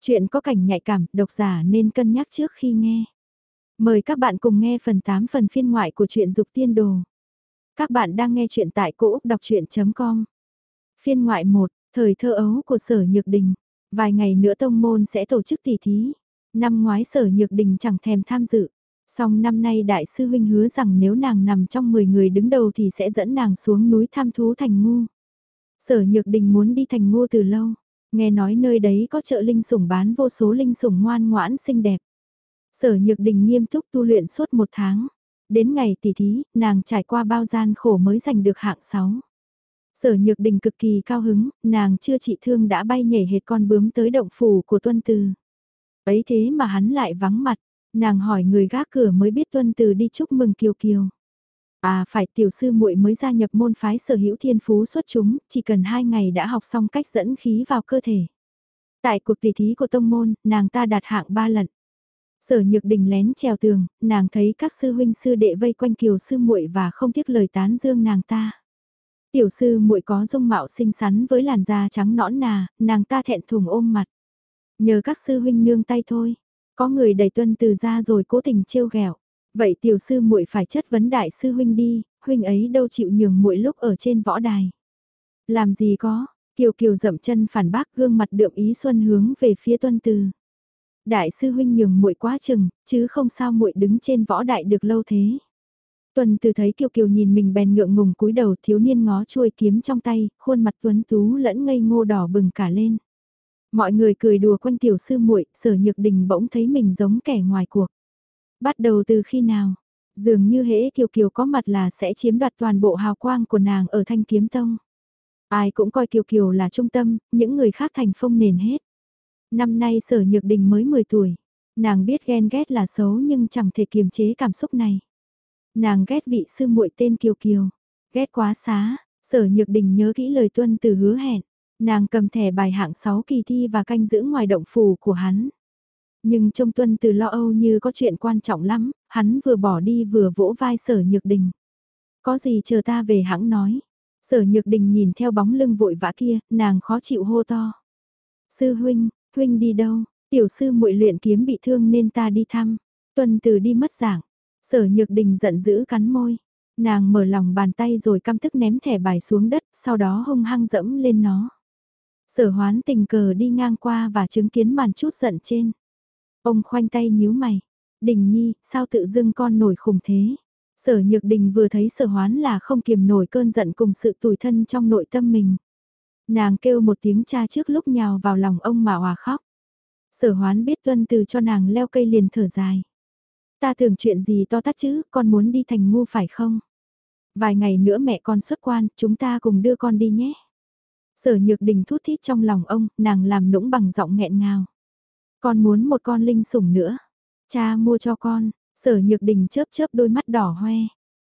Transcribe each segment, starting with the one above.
Chuyện có cảnh nhạy cảm, độc giả nên cân nhắc trước khi nghe. Mời các bạn cùng nghe phần 8 phần phiên ngoại của truyện Dục Tiên Đồ. Các bạn đang nghe truyện tại cỗ đọc chuyện.com. Phiên ngoại 1, thời thơ ấu của Sở Nhược Đình. Vài ngày nữa tông môn sẽ tổ chức tỷ thí. Năm ngoái Sở Nhược Đình chẳng thèm tham dự. Song năm nay đại sư huynh hứa rằng nếu nàng nằm trong 10 người đứng đầu thì sẽ dẫn nàng xuống núi tham thú thành ngu. Sở Nhược Đình muốn đi thành ngu từ lâu. Nghe nói nơi đấy có chợ linh sủng bán vô số linh sủng ngoan ngoãn xinh đẹp. Sở Nhược Đình nghiêm túc tu luyện suốt một tháng. Đến ngày tỷ thí, nàng trải qua bao gian khổ mới giành được hạng 6. Sở Nhược Đình cực kỳ cao hứng, nàng chưa trị thương đã bay nhảy hệt con bướm tới động phủ của Tuân Từ. Ấy thế mà hắn lại vắng mặt, nàng hỏi người gác cửa mới biết Tuân Từ đi chúc mừng Kiều Kiều. À phải tiểu sư muội mới gia nhập môn phái sở hữu thiên phú xuất chúng, chỉ cần hai ngày đã học xong cách dẫn khí vào cơ thể. Tại cuộc tỷ thí của tông môn, nàng ta đạt hạng ba lần. Sở Nhược Đình lén trèo tường, nàng thấy các sư huynh sư đệ vây quanh Kiều sư muội và không tiếc lời tán dương nàng ta. Tiểu sư muội có dung mạo xinh xắn với làn da trắng nõn nà, nàng ta thẹn thùng ôm mặt. Nhờ các sư huynh nương tay thôi, có người đẩy tuân từ ra rồi cố tình trêu ghẹo. Vậy tiểu sư muội phải chất vấn đại sư huynh đi, huynh ấy đâu chịu nhường muội lúc ở trên võ đài. Làm gì có, Kiều Kiều dậm chân phản bác gương mặt đượm ý xuân hướng về phía tuân từ. Đại sư huynh nhường muội quá chừng, chứ không sao muội đứng trên võ đại được lâu thế. Tuân từ thấy Kiều Kiều nhìn mình bèn ngượng ngùng cúi đầu thiếu niên ngó chuôi kiếm trong tay, khuôn mặt tuấn tú lẫn ngây ngô đỏ bừng cả lên. Mọi người cười đùa quanh tiểu sư muội, sở nhược đình bỗng thấy mình giống kẻ ngoài cuộc. Bắt đầu từ khi nào? Dường như hễ Kiều Kiều có mặt là sẽ chiếm đoạt toàn bộ hào quang của nàng ở thanh kiếm tông. Ai cũng coi Kiều Kiều là trung tâm, những người khác thành phong nền hết. Năm nay sở nhược đình mới 10 tuổi. Nàng biết ghen ghét là xấu nhưng chẳng thể kiềm chế cảm xúc này. Nàng ghét vị sư muội tên Kiều Kiều. Ghét quá xá, sở nhược đình nhớ kỹ lời tuân từ hứa hẹn. Nàng cầm thẻ bài hạng 6 kỳ thi và canh giữ ngoài động phủ của hắn. Nhưng trông tuân từ lo âu như có chuyện quan trọng lắm, hắn vừa bỏ đi vừa vỗ vai sở nhược đình. Có gì chờ ta về hãng nói. Sở nhược đình nhìn theo bóng lưng vội vã kia, nàng khó chịu hô to. Sư huynh, huynh đi đâu, tiểu sư muội luyện kiếm bị thương nên ta đi thăm. Tuân từ đi mất giảng. Sở nhược đình giận dữ cắn môi. Nàng mở lòng bàn tay rồi căm tức ném thẻ bài xuống đất, sau đó hung hăng dẫm lên nó. Sở hoán tình cờ đi ngang qua và chứng kiến màn chút giận trên. Ông khoanh tay nhíu mày. Đình nhi, sao tự dưng con nổi khủng thế? Sở nhược đình vừa thấy sở hoán là không kiềm nổi cơn giận cùng sự tủi thân trong nội tâm mình. Nàng kêu một tiếng cha trước lúc nhào vào lòng ông mà hòa khóc. Sở hoán biết tuân từ cho nàng leo cây liền thở dài. Ta tưởng chuyện gì to tát chứ, con muốn đi thành ngu phải không? Vài ngày nữa mẹ con xuất quan, chúng ta cùng đưa con đi nhé. Sở nhược đình thút thít trong lòng ông, nàng làm nũng bằng giọng nghẹn ngào. Con muốn một con linh sủng nữa. Cha mua cho con, sở nhược đình chớp chớp đôi mắt đỏ hoe.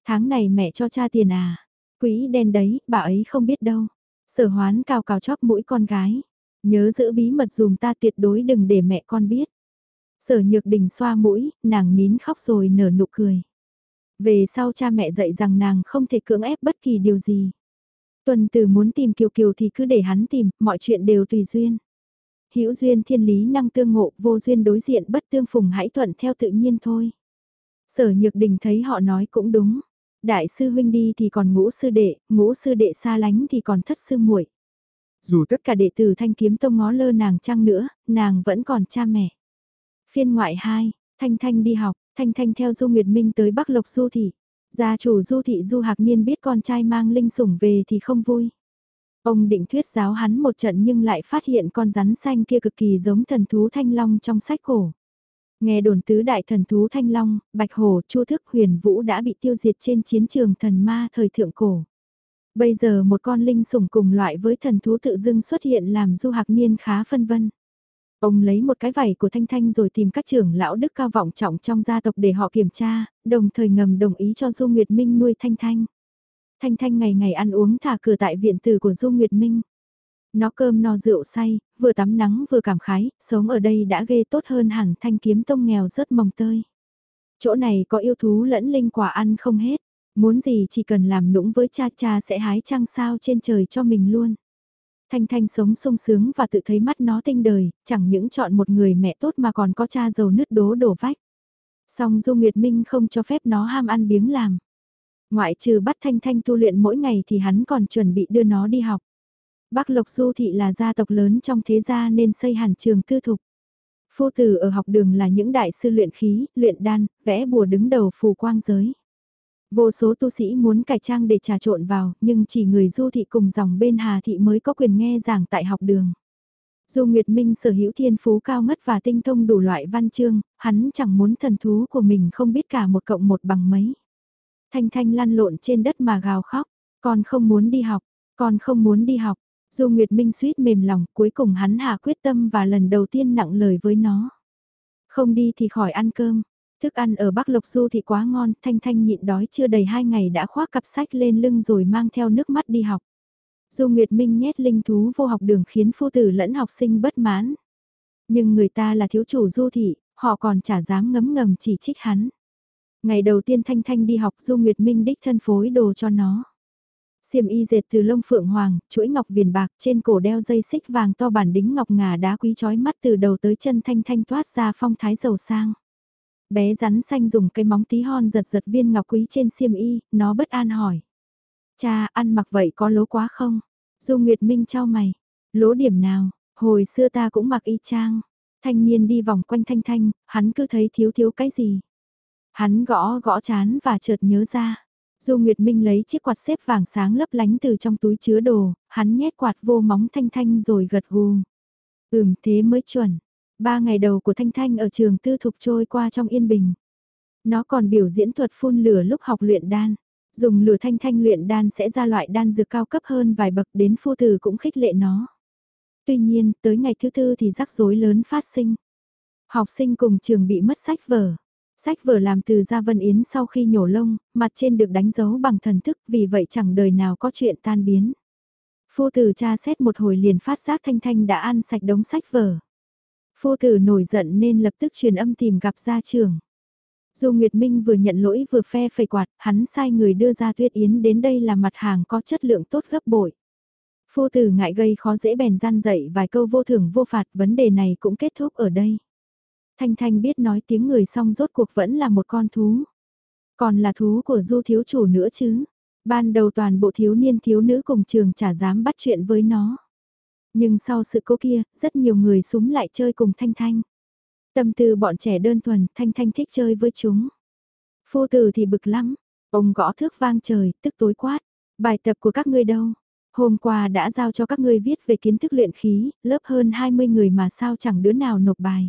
Tháng này mẹ cho cha tiền à? Quỹ đen đấy, bà ấy không biết đâu. Sở hoán cao cào chóp mũi con gái. Nhớ giữ bí mật dùm ta tuyệt đối đừng để mẹ con biết. Sở nhược đình xoa mũi, nàng nín khóc rồi nở nụ cười. Về sau cha mẹ dạy rằng nàng không thể cưỡng ép bất kỳ điều gì. Tuần từ muốn tìm Kiều Kiều thì cứ để hắn tìm, mọi chuyện đều tùy duyên. Hữu duyên thiên lý năng tương ngộ, vô duyên đối diện bất tương phùng hãy thuận theo tự nhiên thôi. Sở Nhược Đình thấy họ nói cũng đúng. Đại sư huynh đi thì còn ngũ sư đệ, ngũ sư đệ xa lánh thì còn thất sư muội. Dù tất cả đệ tử thanh kiếm tông ngó lơ nàng chăng nữa, nàng vẫn còn cha mẹ. Phiên ngoại 2, Thanh Thanh đi học, Thanh Thanh theo Du Nguyệt Minh tới Bắc Lộc Du Thị. Gia chủ Du Thị Du Hạc Niên biết con trai mang linh sủng về thì không vui. Ông định thuyết giáo hắn một trận nhưng lại phát hiện con rắn xanh kia cực kỳ giống thần thú thanh long trong sách cổ. Nghe đồn tứ đại thần thú thanh long, bạch hổ, chu thức huyền vũ đã bị tiêu diệt trên chiến trường thần ma thời thượng cổ. Bây giờ một con linh sủng cùng loại với thần thú tự dưng xuất hiện làm du hạc niên khá phân vân. Ông lấy một cái vảy của Thanh Thanh rồi tìm các trưởng lão đức cao vọng trọng trong gia tộc để họ kiểm tra, đồng thời ngầm đồng ý cho Du Nguyệt Minh nuôi Thanh Thanh. Thanh Thanh ngày ngày ăn uống thả cửa tại viện tử của Du Nguyệt Minh. Nó cơm no rượu say, vừa tắm nắng vừa cảm khái, sống ở đây đã ghê tốt hơn hẳn thanh kiếm tông nghèo rớt mồng tơi. Chỗ này có yêu thú lẫn linh quả ăn không hết, muốn gì chỉ cần làm nũng với cha cha sẽ hái trăng sao trên trời cho mình luôn. Thanh Thanh sống sung sướng và tự thấy mắt nó tinh đời, chẳng những chọn một người mẹ tốt mà còn có cha giàu nứt đố đổ vách. Song Du Nguyệt Minh không cho phép nó ham ăn biếng làm. Ngoại trừ bắt Thanh Thanh tu luyện mỗi ngày thì hắn còn chuẩn bị đưa nó đi học. Bắc Lộc Du Thị là gia tộc lớn trong thế gia nên xây hẳn trường tư thục. Phu tử ở học đường là những đại sư luyện khí, luyện đan, vẽ bùa đứng đầu phù quang giới. Vô số tu sĩ muốn cải trang để trà trộn vào, nhưng chỉ người du thị cùng dòng bên Hà thị mới có quyền nghe giảng tại học đường. Du Nguyệt Minh sở hữu thiên phú cao ngất và tinh thông đủ loại văn chương, hắn chẳng muốn thần thú của mình không biết cả một cộng một bằng mấy. Thanh Thanh lăn lộn trên đất mà gào khóc, con không muốn đi học, con không muốn đi học. Dù Nguyệt Minh suýt mềm lòng, cuối cùng hắn hạ quyết tâm và lần đầu tiên nặng lời với nó. Không đi thì khỏi ăn cơm, Thức ăn ở Bắc Lộc Du thì quá ngon, Thanh Thanh nhịn đói chưa đầy hai ngày đã khoác cặp sách lên lưng rồi mang theo nước mắt đi học. Dù Nguyệt Minh nhét linh thú vô học đường khiến phu tử lẫn học sinh bất mãn. Nhưng người ta là thiếu chủ du thị, họ còn chả dám ngấm ngầm chỉ trích hắn. Ngày đầu tiên Thanh Thanh đi học Du Nguyệt Minh đích thân phối đồ cho nó. Xiêm y dệt từ lông phượng hoàng, chuỗi ngọc viền bạc trên cổ đeo dây xích vàng to bản đính ngọc ngà đá quý chói mắt từ đầu tới chân Thanh Thanh toát ra phong thái giàu sang. Bé rắn xanh dùng cái móng tí hon giật giật viên ngọc quý trên xiêm y, nó bất an hỏi. Cha, ăn mặc vậy có lố quá không? Du Nguyệt Minh trao mày. Lố điểm nào? Hồi xưa ta cũng mặc y chang. Thanh niên đi vòng quanh thanh thanh, hắn cứ thấy thiếu thiếu cái gì. Hắn gõ gõ chán và chợt nhớ ra. Du Nguyệt Minh lấy chiếc quạt xếp vàng sáng lấp lánh từ trong túi chứa đồ, hắn nhét quạt vô móng thanh thanh rồi gật gù. Ừm thế mới chuẩn. Ba ngày đầu của Thanh Thanh ở trường tư thục trôi qua trong yên bình. Nó còn biểu diễn thuật phun lửa lúc học luyện đan. Dùng lửa thanh thanh luyện đan sẽ ra loại đan dược cao cấp hơn vài bậc đến phu tử cũng khích lệ nó. Tuy nhiên, tới ngày thứ tư thì rắc rối lớn phát sinh. Học sinh cùng trường bị mất sách vở. Sách vở làm từ Gia Vân Yến sau khi nhổ lông, mặt trên được đánh dấu bằng thần thức vì vậy chẳng đời nào có chuyện tan biến. Phu tử cha xét một hồi liền phát giác Thanh Thanh đã ăn sạch đống sách vở. Phu tử nổi giận nên lập tức truyền âm tìm gặp gia trưởng. Dù Nguyệt Minh vừa nhận lỗi vừa phe phẩy quạt, hắn sai người đưa ra tuyết yến đến đây là mặt hàng có chất lượng tốt gấp bội. Phu tử ngại gây khó dễ bèn gian dậy vài câu vô thưởng vô phạt, vấn đề này cũng kết thúc ở đây. Thanh Thanh biết nói tiếng người xong rốt cuộc vẫn là một con thú. Còn là thú của du thiếu chủ nữa chứ. Ban đầu toàn bộ thiếu niên thiếu nữ cùng trường chả dám bắt chuyện với nó. Nhưng sau sự cố kia, rất nhiều người súng lại chơi cùng Thanh Thanh. Tâm tư bọn trẻ đơn thuần, Thanh Thanh thích chơi với chúng. Phu tử thì bực lắm, ông gõ thước vang trời, tức tối quát. Bài tập của các ngươi đâu? Hôm qua đã giao cho các ngươi viết về kiến thức luyện khí, lớp hơn 20 người mà sao chẳng đứa nào nộp bài.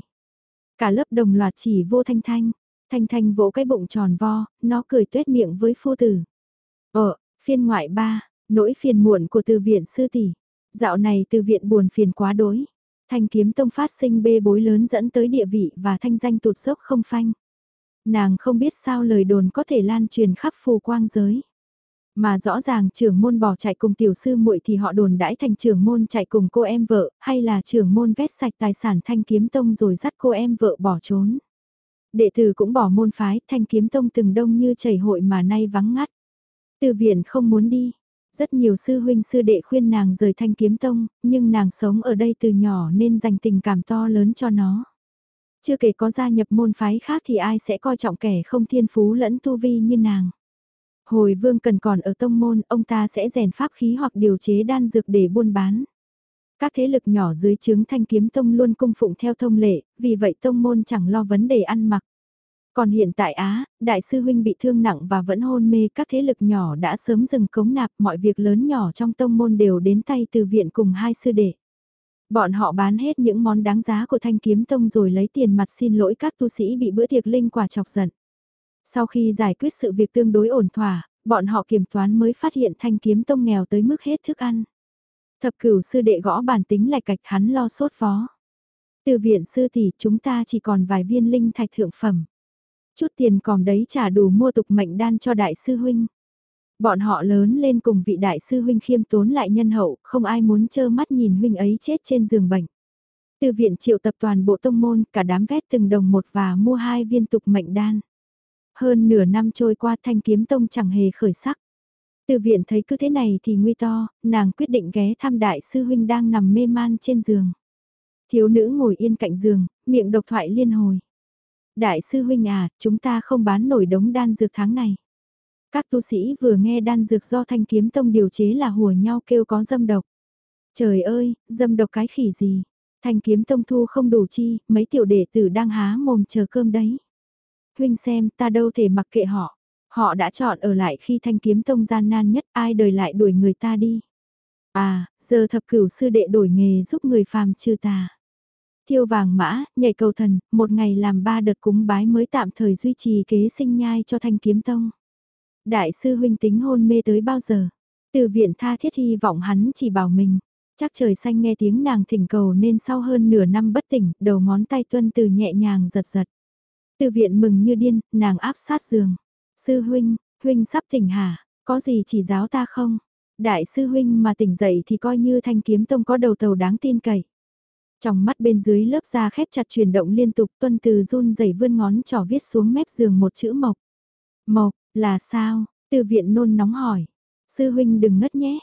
Cả lớp đồng loạt chỉ vô Thanh Thanh. Thanh Thanh vỗ cái bụng tròn vo, nó cười tuét miệng với phu tử. Ờ, phiên ngoại ba, nỗi phiền muộn của từ viện sư tỷ. Dạo này từ viện buồn phiền quá đối. Thanh kiếm tông phát sinh bê bối lớn dẫn tới địa vị và thanh danh tụt dốc không phanh. Nàng không biết sao lời đồn có thể lan truyền khắp phù quang giới. Mà rõ ràng trưởng môn bỏ chạy cùng tiểu sư muội thì họ đồn đãi thành trưởng môn chạy cùng cô em vợ, hay là trưởng môn vét sạch tài sản thanh kiếm tông rồi dắt cô em vợ bỏ trốn. Đệ tử cũng bỏ môn phái, thanh kiếm tông từng đông như chảy hội mà nay vắng ngắt. Từ viện không muốn đi, rất nhiều sư huynh sư đệ khuyên nàng rời thanh kiếm tông, nhưng nàng sống ở đây từ nhỏ nên dành tình cảm to lớn cho nó. Chưa kể có gia nhập môn phái khác thì ai sẽ coi trọng kẻ không thiên phú lẫn tu vi như nàng. Hồi vương cần còn ở tông môn, ông ta sẽ rèn pháp khí hoặc điều chế đan dược để buôn bán. Các thế lực nhỏ dưới chứng thanh kiếm tông luôn cung phụng theo thông lệ, vì vậy tông môn chẳng lo vấn đề ăn mặc. Còn hiện tại Á, đại sư huynh bị thương nặng và vẫn hôn mê các thế lực nhỏ đã sớm dừng cống nạp mọi việc lớn nhỏ trong tông môn đều đến tay từ viện cùng hai sư đệ. Bọn họ bán hết những món đáng giá của thanh kiếm tông rồi lấy tiền mặt xin lỗi các tu sĩ bị bữa tiệc linh quả chọc giận. Sau khi giải quyết sự việc tương đối ổn thỏa, bọn họ kiểm toán mới phát hiện thanh kiếm tông nghèo tới mức hết thức ăn. Thập cửu sư đệ gõ bản tính lạch cạch hắn lo sốt phó. Từ viện sư tỷ chúng ta chỉ còn vài viên linh thạch thượng phẩm. Chút tiền còn đấy trả đủ mua tục mệnh đan cho đại sư huynh. Bọn họ lớn lên cùng vị đại sư huynh khiêm tốn lại nhân hậu, không ai muốn trơ mắt nhìn huynh ấy chết trên giường bệnh. Từ viện triệu tập toàn bộ tông môn, cả đám vét từng đồng một và mua hai viên tục mệnh đan. Hơn nửa năm trôi qua thanh kiếm tông chẳng hề khởi sắc. Từ viện thấy cứ thế này thì nguy to, nàng quyết định ghé thăm đại sư huynh đang nằm mê man trên giường. Thiếu nữ ngồi yên cạnh giường, miệng độc thoại liên hồi. Đại sư huynh à, chúng ta không bán nổi đống đan dược tháng này. Các tu sĩ vừa nghe đan dược do thanh kiếm tông điều chế là hùa nhau kêu có dâm độc. Trời ơi, dâm độc cái khỉ gì? Thanh kiếm tông thu không đủ chi, mấy tiểu đệ tử đang há mồm chờ cơm đấy. Huynh xem, ta đâu thể mặc kệ họ. Họ đã chọn ở lại khi thanh kiếm tông gian nan nhất ai đời lại đuổi người ta đi. À, giờ thập cửu sư đệ đổi nghề giúp người phàm trừ tà. Thiêu vàng mã, nhảy cầu thần, một ngày làm ba đợt cúng bái mới tạm thời duy trì kế sinh nhai cho thanh kiếm tông. Đại sư huynh tính hôn mê tới bao giờ? Từ viện tha thiết hy vọng hắn chỉ bảo mình. Chắc trời xanh nghe tiếng nàng thỉnh cầu nên sau hơn nửa năm bất tỉnh, đầu ngón tay tuân từ nhẹ nhàng giật giật. Từ viện mừng như điên, nàng áp sát giường. Sư huynh, huynh sắp tỉnh hả, có gì chỉ giáo ta không? Đại sư huynh mà tỉnh dậy thì coi như thanh kiếm tông có đầu tàu đáng tin cậy. Trong mắt bên dưới lớp da khép chặt chuyển động liên tục tuân từ run rẩy vươn ngón trỏ viết xuống mép giường một chữ mộc. Mộc, là sao? Từ viện nôn nóng hỏi. Sư huynh đừng ngất nhé.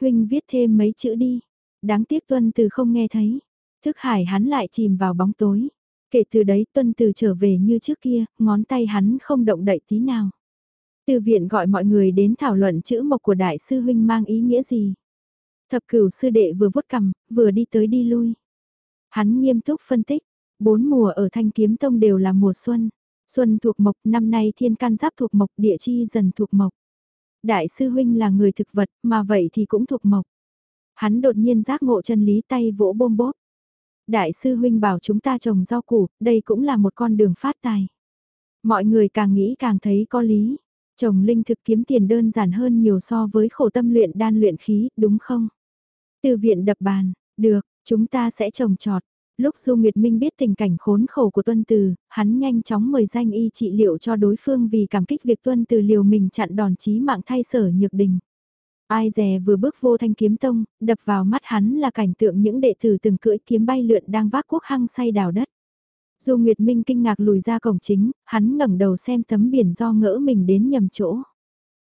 Huynh viết thêm mấy chữ đi. Đáng tiếc tuân từ không nghe thấy. Thức hải hắn lại chìm vào bóng tối. Kể từ đấy tuân từ trở về như trước kia, ngón tay hắn không động đậy tí nào. Từ viện gọi mọi người đến thảo luận chữ mộc của đại sư huynh mang ý nghĩa gì. Thập cửu sư đệ vừa vuốt cầm, vừa đi tới đi lui. Hắn nghiêm túc phân tích, bốn mùa ở Thanh Kiếm Tông đều là mùa xuân. Xuân thuộc mộc, năm nay thiên can giáp thuộc mộc, địa chi dần thuộc mộc. Đại sư huynh là người thực vật, mà vậy thì cũng thuộc mộc. Hắn đột nhiên giác ngộ chân lý tay vỗ bôm bốp. Đại sư huynh bảo chúng ta trồng rau củ, đây cũng là một con đường phát tài. Mọi người càng nghĩ càng thấy có lý. Trồng linh thực kiếm tiền đơn giản hơn nhiều so với khổ tâm luyện đan luyện khí, đúng không? Từ viện đập bàn, được, chúng ta sẽ trồng trọt. Lúc Du Nguyệt Minh biết tình cảnh khốn khổ của Tuân Từ, hắn nhanh chóng mời danh y trị liệu cho đối phương vì cảm kích việc Tuân Từ liều mình chặn đòn chí mạng thay sở nhược đình. Ai dè vừa bước vô thanh kiếm tông, đập vào mắt hắn là cảnh tượng những đệ tử từng cưỡi kiếm bay lượn đang vác quốc hăng say đào đất. Dù Nguyệt Minh kinh ngạc lùi ra cổng chính, hắn ngẩng đầu xem tấm biển do ngỡ mình đến nhầm chỗ.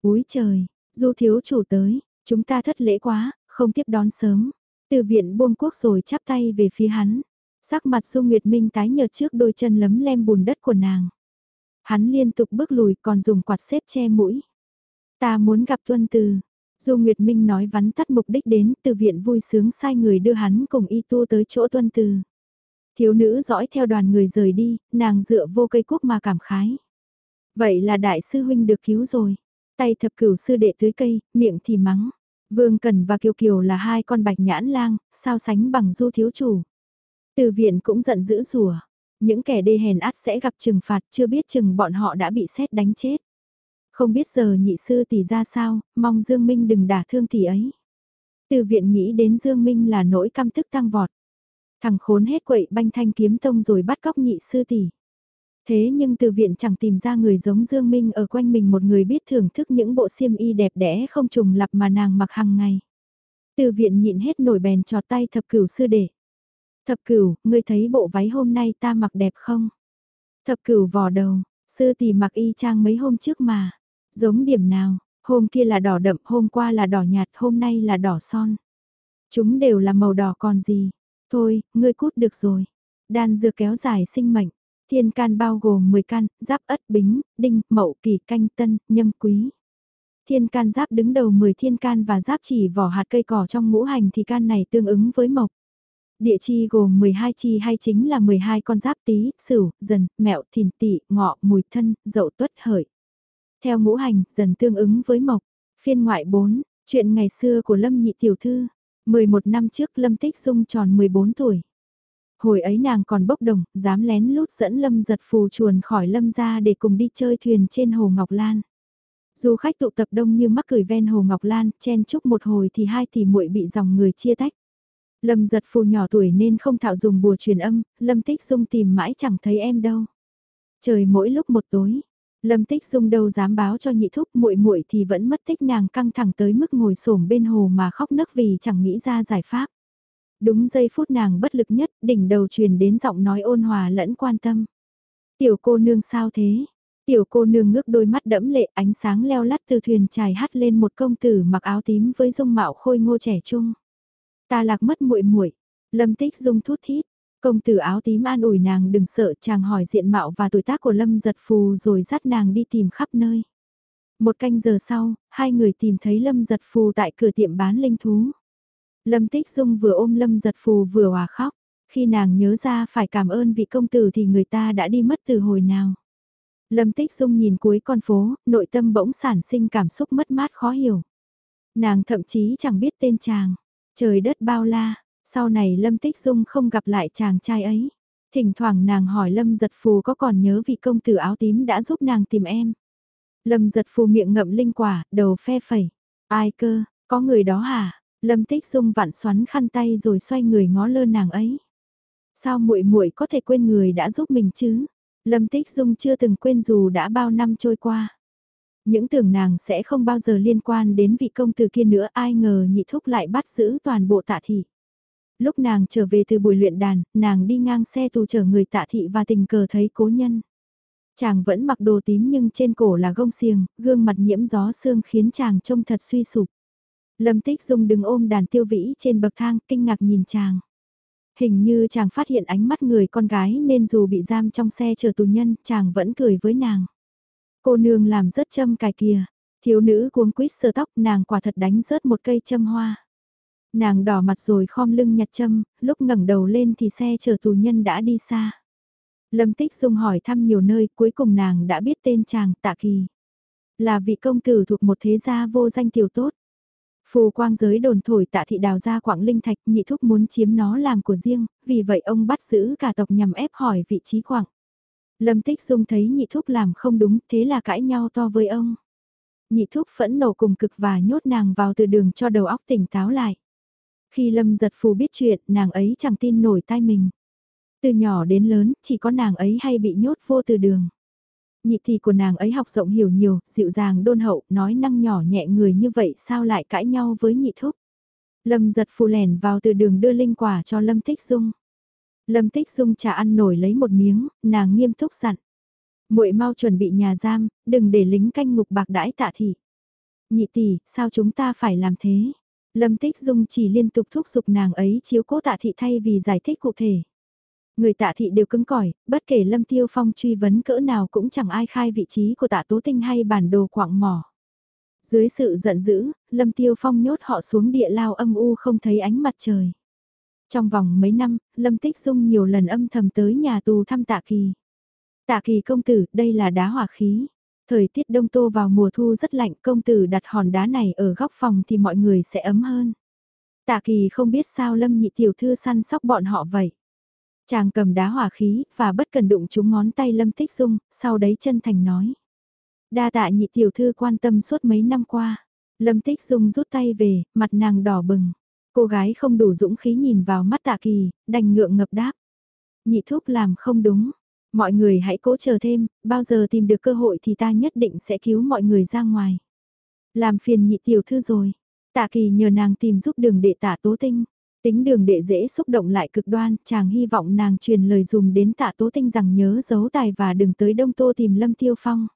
Úi trời, Du thiếu chủ tới, chúng ta thất lễ quá, không tiếp đón sớm. Từ viện buông quốc rồi chắp tay về phía hắn. Sắc mặt Du Nguyệt Minh tái nhợt trước đôi chân lấm lem bùn đất của nàng. Hắn liên tục bước lùi còn dùng quạt xếp che mũi. Ta muốn gặp Tuân Từ. Dù Nguyệt Minh nói vắn tắt mục đích đến từ viện vui sướng sai người đưa hắn cùng y tu tới chỗ Tuân Từ. Thiếu nữ dõi theo đoàn người rời đi, nàng dựa vô cây quốc mà cảm khái. Vậy là đại sư huynh được cứu rồi. Tay thập cửu sư đệ tưới cây, miệng thì mắng. Vương Cần và Kiều Kiều là hai con bạch nhãn lang, sao sánh bằng du thiếu chủ. Từ viện cũng giận dữ rủa Những kẻ đê hèn át sẽ gặp trừng phạt chưa biết chừng bọn họ đã bị xét đánh chết. Không biết giờ nhị sư tỷ ra sao, mong Dương Minh đừng đả thương tỷ ấy. Từ viện nghĩ đến Dương Minh là nỗi căm tức tăng vọt. Thằng khốn hết quậy banh thanh kiếm tông rồi bắt cóc nhị sư tỷ. Thế nhưng từ viện chẳng tìm ra người giống Dương Minh ở quanh mình một người biết thưởng thức những bộ xiêm y đẹp đẽ không trùng lập mà nàng mặc hàng ngày. Từ viện nhịn hết nổi bèn trọt tay thập cửu sư đệ. Thập cửu, ngươi thấy bộ váy hôm nay ta mặc đẹp không? Thập cửu vò đầu, sư tỷ mặc y trang mấy hôm trước mà. Giống điểm nào, hôm kia là đỏ đậm, hôm qua là đỏ nhạt, hôm nay là đỏ son. Chúng đều là màu đỏ còn gì. Thôi, ngươi cút được rồi. Đan dược kéo dài sinh mệnh. Thiên can bao gồm 10 can, giáp ất bính, đinh, mậu, kỳ, canh, tân, nhâm, quý. Thiên can giáp đứng đầu 10 thiên can và giáp chỉ vỏ hạt cây cỏ trong ngũ hành thì can này tương ứng với mộc. Địa chi gồm 12 chi hay chính là 12 con giáp tí, sửu, dần, mẹo, thìn tỵ, ngọ, mùi thân, dậu tuất hợi. Theo ngũ hành, dần tương ứng với mộc. Phiên ngoại 4, chuyện ngày xưa của Lâm Nhị Tiểu Thư. 11 năm trước Lâm Tích Dung tròn 14 tuổi. Hồi ấy nàng còn bốc đồng, dám lén lút dẫn Lâm giật phù chuồn khỏi Lâm ra để cùng đi chơi thuyền trên Hồ Ngọc Lan. Du khách tụ tập đông như mắc cười ven Hồ Ngọc Lan, chen chúc một hồi thì hai tỷ muội bị dòng người chia tách. Lâm giật phù nhỏ tuổi nên không thạo dùng bùa truyền âm, Lâm Tích Dung tìm mãi chẳng thấy em đâu. Trời mỗi lúc một tối, Lâm Tích Dung đâu dám báo cho nhị thúc muội muội thì vẫn mất tích nàng căng thẳng tới mức ngồi xổm bên hồ mà khóc nấc vì chẳng nghĩ ra giải pháp. Đúng giây phút nàng bất lực nhất, đỉnh đầu truyền đến giọng nói ôn hòa lẫn quan tâm. Tiểu cô nương sao thế? Tiểu cô nương ngước đôi mắt đẫm lệ ánh sáng leo lắt từ thuyền trài hắt lên một công tử mặc áo tím với dung mạo khôi ngô trẻ trung. Ta lạc mất muội muội Lâm Tích Dung thút thít, công tử áo tím an ủi nàng đừng sợ chàng hỏi diện mạo và tuổi tác của Lâm giật phù rồi dắt nàng đi tìm khắp nơi. Một canh giờ sau, hai người tìm thấy Lâm giật phù tại cửa tiệm bán linh thú. Lâm Tích Dung vừa ôm Lâm giật phù vừa hòa khóc, khi nàng nhớ ra phải cảm ơn vị công tử thì người ta đã đi mất từ hồi nào. Lâm Tích Dung nhìn cuối con phố, nội tâm bỗng sản sinh cảm xúc mất mát khó hiểu. Nàng thậm chí chẳng biết tên chàng. Trời đất bao la, sau này Lâm Tích Dung không gặp lại chàng trai ấy. Thỉnh thoảng nàng hỏi Lâm Giật Phù có còn nhớ vị công tử áo tím đã giúp nàng tìm em. Lâm Giật Phù miệng ngậm linh quả, đầu phe phẩy. Ai cơ, có người đó hả? Lâm Tích Dung vặn xoắn khăn tay rồi xoay người ngó lơ nàng ấy. Sao muội muội có thể quên người đã giúp mình chứ? Lâm Tích Dung chưa từng quên dù đã bao năm trôi qua. Những tưởng nàng sẽ không bao giờ liên quan đến vị công tử kia nữa ai ngờ nhị thúc lại bắt giữ toàn bộ tạ thị. Lúc nàng trở về từ buổi luyện đàn, nàng đi ngang xe tù chở người tạ thị và tình cờ thấy cố nhân. Chàng vẫn mặc đồ tím nhưng trên cổ là gông xiềng, gương mặt nhiễm gió sương khiến chàng trông thật suy sụp. Lâm Tích Dung đứng ôm đàn tiêu vĩ trên bậc thang kinh ngạc nhìn chàng. Hình như chàng phát hiện ánh mắt người con gái nên dù bị giam trong xe chờ tù nhân, chàng vẫn cười với nàng. Cô nương làm rất châm cài kìa, thiếu nữ cuống quýt sờ tóc nàng quả thật đánh rớt một cây châm hoa. Nàng đỏ mặt rồi khom lưng nhặt châm, lúc ngẩng đầu lên thì xe chờ tù nhân đã đi xa. Lâm Tích Dung hỏi thăm nhiều nơi, cuối cùng nàng đã biết tên chàng Tạ Kỳ. Là vị công tử thuộc một thế gia vô danh tiểu tốt. Phù quang giới đồn thổi tạ thị đào ra quảng linh thạch nhị thúc muốn chiếm nó làm của riêng, vì vậy ông bắt giữ cả tộc nhằm ép hỏi vị trí quảng. Lâm Tích Dung thấy nhị thúc làm không đúng thế là cãi nhau to với ông. Nhị thúc phẫn nộ cùng cực và nhốt nàng vào từ đường cho đầu óc tỉnh táo lại. Khi Lâm giật phù biết chuyện nàng ấy chẳng tin nổi tai mình. Từ nhỏ đến lớn chỉ có nàng ấy hay bị nhốt vô từ đường. Nhị thì của nàng ấy học rộng hiểu nhiều, dịu dàng đôn hậu, nói năng nhỏ nhẹ người như vậy sao lại cãi nhau với nhị thúc. Lâm giật phù lẻn vào từ đường đưa linh quả cho Lâm Tích Dung. Lâm Tích Dung chả ăn nổi lấy một miếng, nàng nghiêm túc dặn. muội mau chuẩn bị nhà giam, đừng để lính canh ngục bạc đãi tạ thị. Nhị tỷ, sao chúng ta phải làm thế? Lâm Tích Dung chỉ liên tục thúc giục nàng ấy chiếu cố tạ thị thay vì giải thích cụ thể. Người tạ thị đều cứng cỏi, bất kể Lâm Tiêu Phong truy vấn cỡ nào cũng chẳng ai khai vị trí của tạ tố tinh hay bản đồ quạng mỏ. Dưới sự giận dữ, Lâm Tiêu Phong nhốt họ xuống địa lao âm u không thấy ánh mặt trời. Trong vòng mấy năm, Lâm Tích Dung nhiều lần âm thầm tới nhà tù thăm tạ kỳ. Tạ kỳ công tử, đây là đá hỏa khí. Thời tiết đông tô vào mùa thu rất lạnh công tử đặt hòn đá này ở góc phòng thì mọi người sẽ ấm hơn. Tạ kỳ không biết sao Lâm nhị tiểu thư săn sóc bọn họ vậy. Chàng cầm đá hỏa khí, và bất cần đụng chúng ngón tay Lâm Tích Dung, sau đấy chân thành nói. Đa tạ nhị tiểu thư quan tâm suốt mấy năm qua. Lâm Tích Dung rút tay về, mặt nàng đỏ bừng. Cô gái không đủ dũng khí nhìn vào mắt tạ kỳ, đành ngượng ngập đáp. Nhị thúc làm không đúng. Mọi người hãy cố chờ thêm, bao giờ tìm được cơ hội thì ta nhất định sẽ cứu mọi người ra ngoài. Làm phiền nhị tiểu thư rồi. Tạ kỳ nhờ nàng tìm giúp đường đệ tạ tố tinh. Tính đường đệ dễ xúc động lại cực đoan, chàng hy vọng nàng truyền lời dùm đến tạ tố tinh rằng nhớ giấu tài và đừng tới Đông Tô tìm Lâm Tiêu Phong.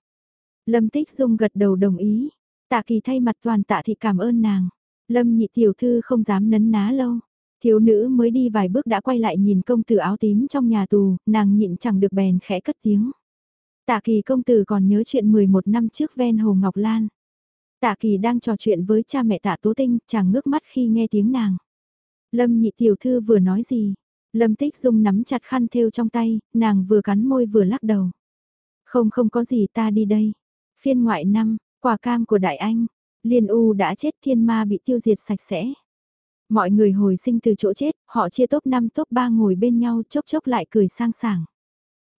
Lâm Tích Dung gật đầu đồng ý, tạ kỳ thay mặt toàn tạ thì cảm ơn nàng. Lâm nhị tiểu thư không dám nấn ná lâu. Thiếu nữ mới đi vài bước đã quay lại nhìn công tử áo tím trong nhà tù, nàng nhịn chẳng được bèn khẽ cất tiếng. Tạ kỳ công tử còn nhớ chuyện 11 năm trước ven Hồ Ngọc Lan. Tạ kỳ đang trò chuyện với cha mẹ tạ tố tinh, chàng ngước mắt khi nghe tiếng nàng. Lâm nhị tiểu thư vừa nói gì? Lâm tích dung nắm chặt khăn thêu trong tay, nàng vừa cắn môi vừa lắc đầu. Không không có gì ta đi đây. Phiên ngoại năm, quả cam của đại anh. Liên U đã chết thiên ma bị tiêu diệt sạch sẽ. Mọi người hồi sinh từ chỗ chết, họ chia top 5 top 3 ngồi bên nhau chốc chốc lại cười sang sảng.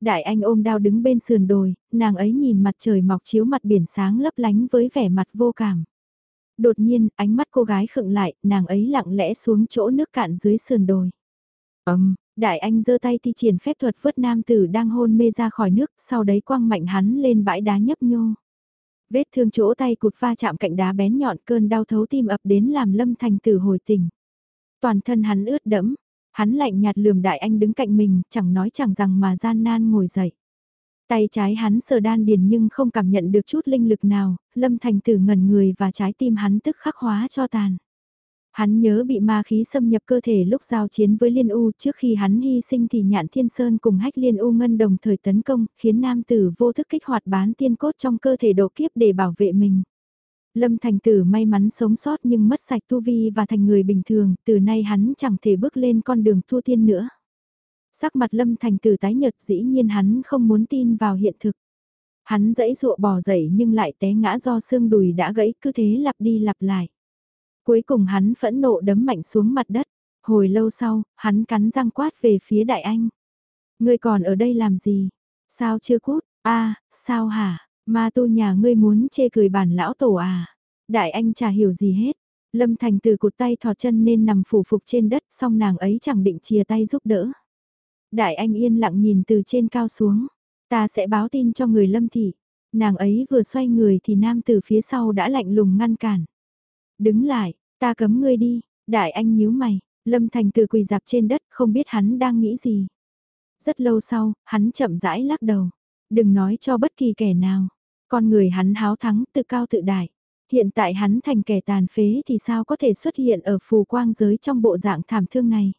Đại anh ôm đao đứng bên sườn đồi, nàng ấy nhìn mặt trời mọc chiếu mặt biển sáng lấp lánh với vẻ mặt vô cảm. Đột nhiên, ánh mắt cô gái khựng lại, nàng ấy lặng lẽ xuống chỗ nước cạn dưới sườn đồi. Ấm, đại anh giơ tay thi triển phép thuật vớt nam tử đang hôn mê ra khỏi nước, sau đấy quăng mạnh hắn lên bãi đá nhấp nhô. Vết thương chỗ tay cụt va chạm cạnh đá bén nhọn cơn đau thấu tim ập đến làm lâm thành tử hồi tỉnh. Toàn thân hắn ướt đẫm, hắn lạnh nhạt lườm đại anh đứng cạnh mình, chẳng nói chẳng rằng mà gian nan ngồi dậy. Tay trái hắn sờ đan điền nhưng không cảm nhận được chút linh lực nào, lâm thành tử ngẩn người và trái tim hắn tức khắc hóa cho tàn. Hắn nhớ bị ma khí xâm nhập cơ thể lúc giao chiến với Liên U trước khi hắn hy sinh thì nhạn thiên sơn cùng hách Liên U ngân đồng thời tấn công, khiến nam tử vô thức kích hoạt bán tiên cốt trong cơ thể độ kiếp để bảo vệ mình. Lâm thành tử may mắn sống sót nhưng mất sạch tu vi và thành người bình thường, từ nay hắn chẳng thể bước lên con đường thu tiên nữa. Sắc mặt lâm thành tử tái nhật dĩ nhiên hắn không muốn tin vào hiện thực. Hắn dãy dụa bò dậy nhưng lại té ngã do xương đùi đã gãy cứ thế lặp đi lặp lại. Cuối cùng hắn phẫn nộ đấm mạnh xuống mặt đất. Hồi lâu sau, hắn cắn răng quát về phía đại anh. Ngươi còn ở đây làm gì? Sao chưa cút? a sao hả? Ma tu nhà ngươi muốn chê cười bản lão tổ à? Đại anh chả hiểu gì hết. Lâm Thành từ cụt tay thọt chân nên nằm phủ phục trên đất song nàng ấy chẳng định chia tay giúp đỡ. Đại anh yên lặng nhìn từ trên cao xuống. Ta sẽ báo tin cho người lâm thị. Nàng ấy vừa xoay người thì nam từ phía sau đã lạnh lùng ngăn cản. Đứng lại, ta cấm ngươi đi, đại anh nhíu mày, lâm thành từ quỳ dạp trên đất không biết hắn đang nghĩ gì. Rất lâu sau, hắn chậm rãi lắc đầu. Đừng nói cho bất kỳ kẻ nào. Con người hắn háo thắng tự cao tự đại. Hiện tại hắn thành kẻ tàn phế thì sao có thể xuất hiện ở phù quang giới trong bộ dạng thảm thương này.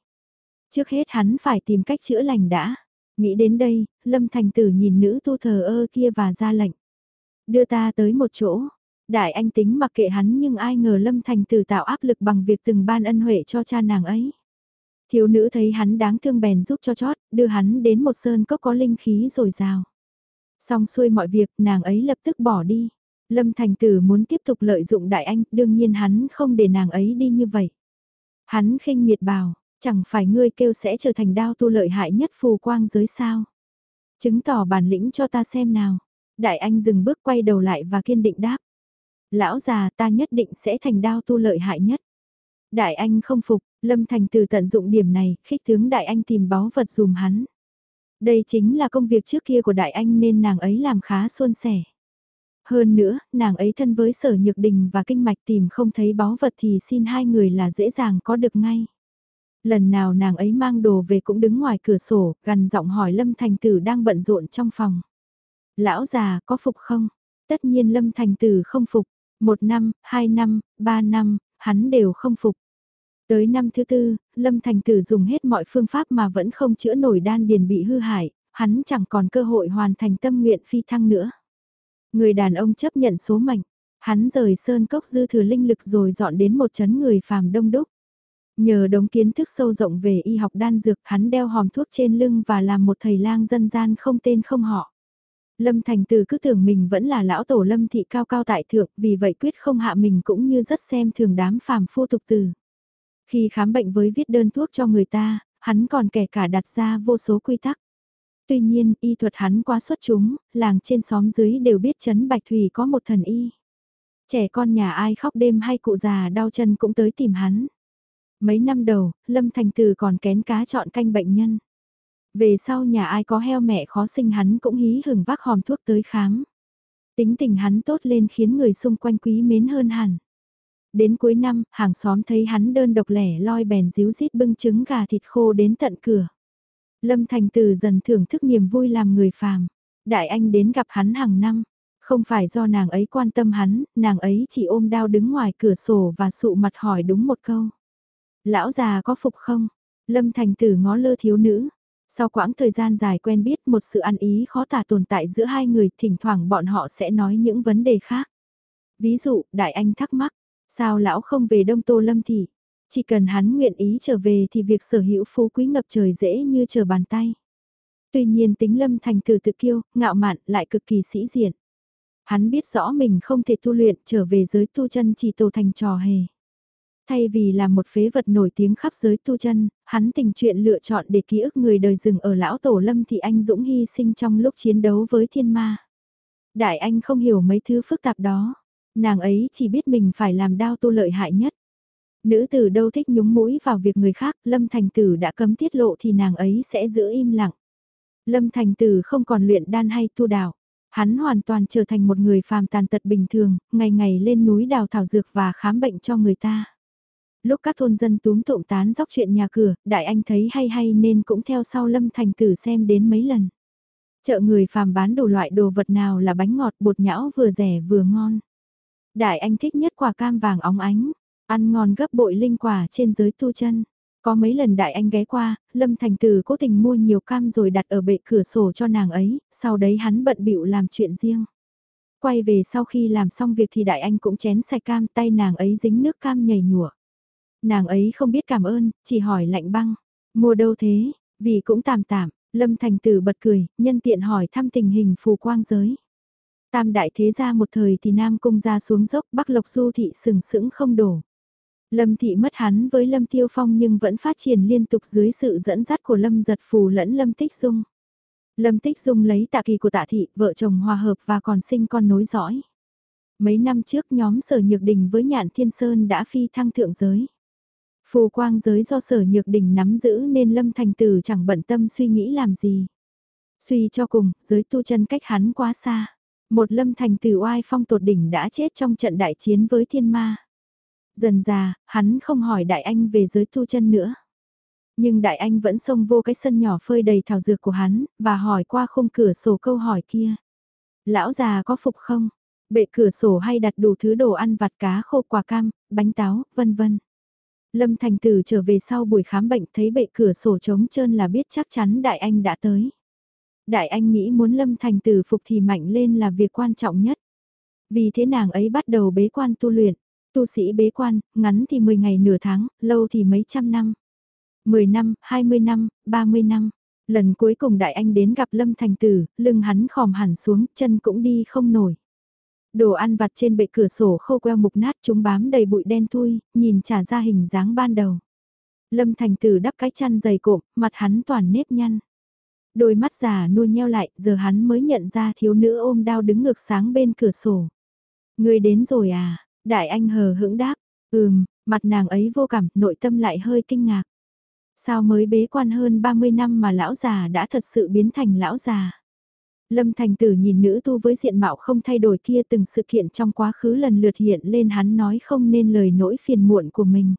Trước hết hắn phải tìm cách chữa lành đã. Nghĩ đến đây, Lâm Thành Tử nhìn nữ tu thờ ơ kia và ra lệnh. Đưa ta tới một chỗ. Đại anh tính mặc kệ hắn nhưng ai ngờ Lâm Thành Tử tạo áp lực bằng việc từng ban ân huệ cho cha nàng ấy. Thiếu nữ thấy hắn đáng thương bèn giúp cho chót, đưa hắn đến một sơn cốc có linh khí rồi rào. Xong xuôi mọi việc, nàng ấy lập tức bỏ đi. Lâm Thành Tử muốn tiếp tục lợi dụng đại anh, đương nhiên hắn không để nàng ấy đi như vậy. Hắn khinh miệt bảo, Chẳng phải ngươi kêu sẽ trở thành đao tu lợi hại nhất phù quang giới sao? Chứng tỏ bản lĩnh cho ta xem nào. Đại anh dừng bước quay đầu lại và kiên định đáp. Lão già ta nhất định sẽ thành đao tu lợi hại nhất. Đại anh không phục, Lâm Thành tử tận dụng điểm này, khích tướng Đại anh tìm báu vật dùm hắn. Đây chính là công việc trước kia của Đại anh nên nàng ấy làm khá suôn sẻ. Hơn nữa, nàng ấy thân với sở nhược đình và kinh mạch tìm không thấy báu vật thì xin hai người là dễ dàng có được ngay. Lần nào nàng ấy mang đồ về cũng đứng ngoài cửa sổ, gần giọng hỏi Lâm Thành Tử đang bận rộn trong phòng. Lão già có phục không? Tất nhiên Lâm Thành Tử không phục. Một năm, hai năm, ba năm, hắn đều không phục. Tới năm thứ tư, Lâm Thành Tử dùng hết mọi phương pháp mà vẫn không chữa nổi đan điền bị hư hại, hắn chẳng còn cơ hội hoàn thành tâm nguyện phi thăng nữa. Người đàn ông chấp nhận số mệnh, hắn rời sơn cốc dư thừa linh lực rồi dọn đến một chấn người phàm đông đúc. Nhờ đống kiến thức sâu rộng về y học đan dược hắn đeo hòm thuốc trên lưng và làm một thầy lang dân gian không tên không họ. Lâm Thành Từ cứ tưởng mình vẫn là lão tổ Lâm Thị cao cao tại thượng vì vậy quyết không hạ mình cũng như rất xem thường đám phàm phu tục tử. Khi khám bệnh với viết đơn thuốc cho người ta, hắn còn kể cả đặt ra vô số quy tắc. Tuy nhiên, y thuật hắn quá xuất chúng, làng trên xóm dưới đều biết chấn Bạch Thủy có một thần y. Trẻ con nhà ai khóc đêm hay cụ già đau chân cũng tới tìm hắn. Mấy năm đầu, Lâm Thành Từ còn kén cá chọn canh bệnh nhân. Về sau nhà ai có heo mẹ khó sinh hắn cũng hí hưởng vác hòm thuốc tới khám. Tính tình hắn tốt lên khiến người xung quanh quý mến hơn hẳn. Đến cuối năm, hàng xóm thấy hắn đơn độc lẻ loi bèn díu dít bưng trứng gà thịt khô đến tận cửa. Lâm Thành Từ dần thưởng thức niềm vui làm người phàm. Đại anh đến gặp hắn hàng năm. Không phải do nàng ấy quan tâm hắn, nàng ấy chỉ ôm đao đứng ngoài cửa sổ và sụ mặt hỏi đúng một câu. Lão già có phục không? Lâm Thành Tử ngó lơ thiếu nữ. Sau quãng thời gian dài quen biết một sự ăn ý khó tả tồn tại giữa hai người, thỉnh thoảng bọn họ sẽ nói những vấn đề khác. Ví dụ, Đại Anh thắc mắc, sao lão không về Đông Tô Lâm Thị? Chỉ cần hắn nguyện ý trở về thì việc sở hữu phú quý ngập trời dễ như trở bàn tay. Tuy nhiên tính Lâm Thành từ tự kiêu, ngạo mạn, lại cực kỳ sĩ diện. Hắn biết rõ mình không thể tu luyện trở về giới tu chân chỉ tổ thành trò hề. Thay vì là một phế vật nổi tiếng khắp giới tu chân, hắn tình chuyện lựa chọn để ký ức người đời rừng ở lão tổ lâm thì anh dũng hy sinh trong lúc chiến đấu với thiên ma. Đại anh không hiểu mấy thứ phức tạp đó, nàng ấy chỉ biết mình phải làm đao tu lợi hại nhất. Nữ tử đâu thích nhúng mũi vào việc người khác, lâm thành tử đã cấm tiết lộ thì nàng ấy sẽ giữ im lặng. Lâm thành tử không còn luyện đan hay tu đạo. Hắn hoàn toàn trở thành một người phàm tàn tật bình thường, ngày ngày lên núi đào thảo dược và khám bệnh cho người ta lúc các thôn dân túm tụm tán dóc chuyện nhà cửa, đại anh thấy hay hay nên cũng theo sau Lâm Thành Tử xem đến mấy lần. Chợ người phàm bán đủ loại đồ vật nào là bánh ngọt bột nhão vừa rẻ vừa ngon. Đại anh thích nhất quả cam vàng óng ánh, ăn ngon gấp bội linh quả trên giới tu chân. Có mấy lần đại anh ghé qua, Lâm Thành Từ cố tình mua nhiều cam rồi đặt ở bệ cửa sổ cho nàng ấy, sau đấy hắn bận bịu làm chuyện riêng. Quay về sau khi làm xong việc thì đại anh cũng chén sạch cam tay nàng ấy dính nước cam nhảy nhụa. Nàng ấy không biết cảm ơn, chỉ hỏi lạnh băng, mua đâu thế, vì cũng tạm tạm, Lâm Thành Tử bật cười, nhân tiện hỏi thăm tình hình phù quang giới. Tam đại thế gia một thời thì Nam Cung ra xuống dốc Bắc Lộc Du thị sừng sững không đổ. Lâm thị mất hắn với Lâm Tiêu Phong nhưng vẫn phát triển liên tục dưới sự dẫn dắt của Lâm Giật Phù lẫn Lâm Tích Dung. Lâm Tích Dung lấy tạ kỳ của tạ thị, vợ chồng hòa hợp và còn sinh con nối dõi. Mấy năm trước nhóm sở nhược đình với nhạn thiên sơn đã phi thăng thượng giới. Phù quang giới do sở nhược đình nắm giữ nên Lâm Thành Tử chẳng bận tâm suy nghĩ làm gì. Suy cho cùng, giới tu chân cách hắn quá xa. Một Lâm Thành từ oai phong tột đỉnh đã chết trong trận đại chiến với thiên ma. Dần già, hắn không hỏi đại anh về giới tu chân nữa. Nhưng đại anh vẫn xông vô cái sân nhỏ phơi đầy thảo dược của hắn, và hỏi qua khung cửa sổ câu hỏi kia. Lão già có phục không? Bệ cửa sổ hay đặt đủ thứ đồ ăn vặt cá khô quả cam, bánh táo, vân vân. Lâm Thành Tử trở về sau buổi khám bệnh thấy bệ cửa sổ trống trơn là biết chắc chắn Đại Anh đã tới. Đại Anh nghĩ muốn Lâm Thành Tử phục thì mạnh lên là việc quan trọng nhất. Vì thế nàng ấy bắt đầu bế quan tu luyện. Tu sĩ bế quan, ngắn thì 10 ngày nửa tháng, lâu thì mấy trăm năm. 10 năm, 20 năm, 30 năm. Lần cuối cùng Đại Anh đến gặp Lâm Thành Tử, lưng hắn khòm hẳn xuống, chân cũng đi không nổi. Đồ ăn vặt trên bệ cửa sổ khô queo mục nát chúng bám đầy bụi đen thui, nhìn trả ra hình dáng ban đầu. Lâm Thành Tử đắp cái chăn dày cộm, mặt hắn toàn nếp nhăn. Đôi mắt già nuôi nheo lại, giờ hắn mới nhận ra thiếu nữ ôm đao đứng ngược sáng bên cửa sổ. Người đến rồi à, đại anh hờ hững đáp, ừm, mặt nàng ấy vô cảm, nội tâm lại hơi kinh ngạc. Sao mới bế quan hơn 30 năm mà lão già đã thật sự biến thành lão già? Lâm Thành Tử nhìn nữ tu với diện mạo không thay đổi kia từng sự kiện trong quá khứ lần lượt hiện lên hắn nói không nên lời nỗi phiền muộn của mình.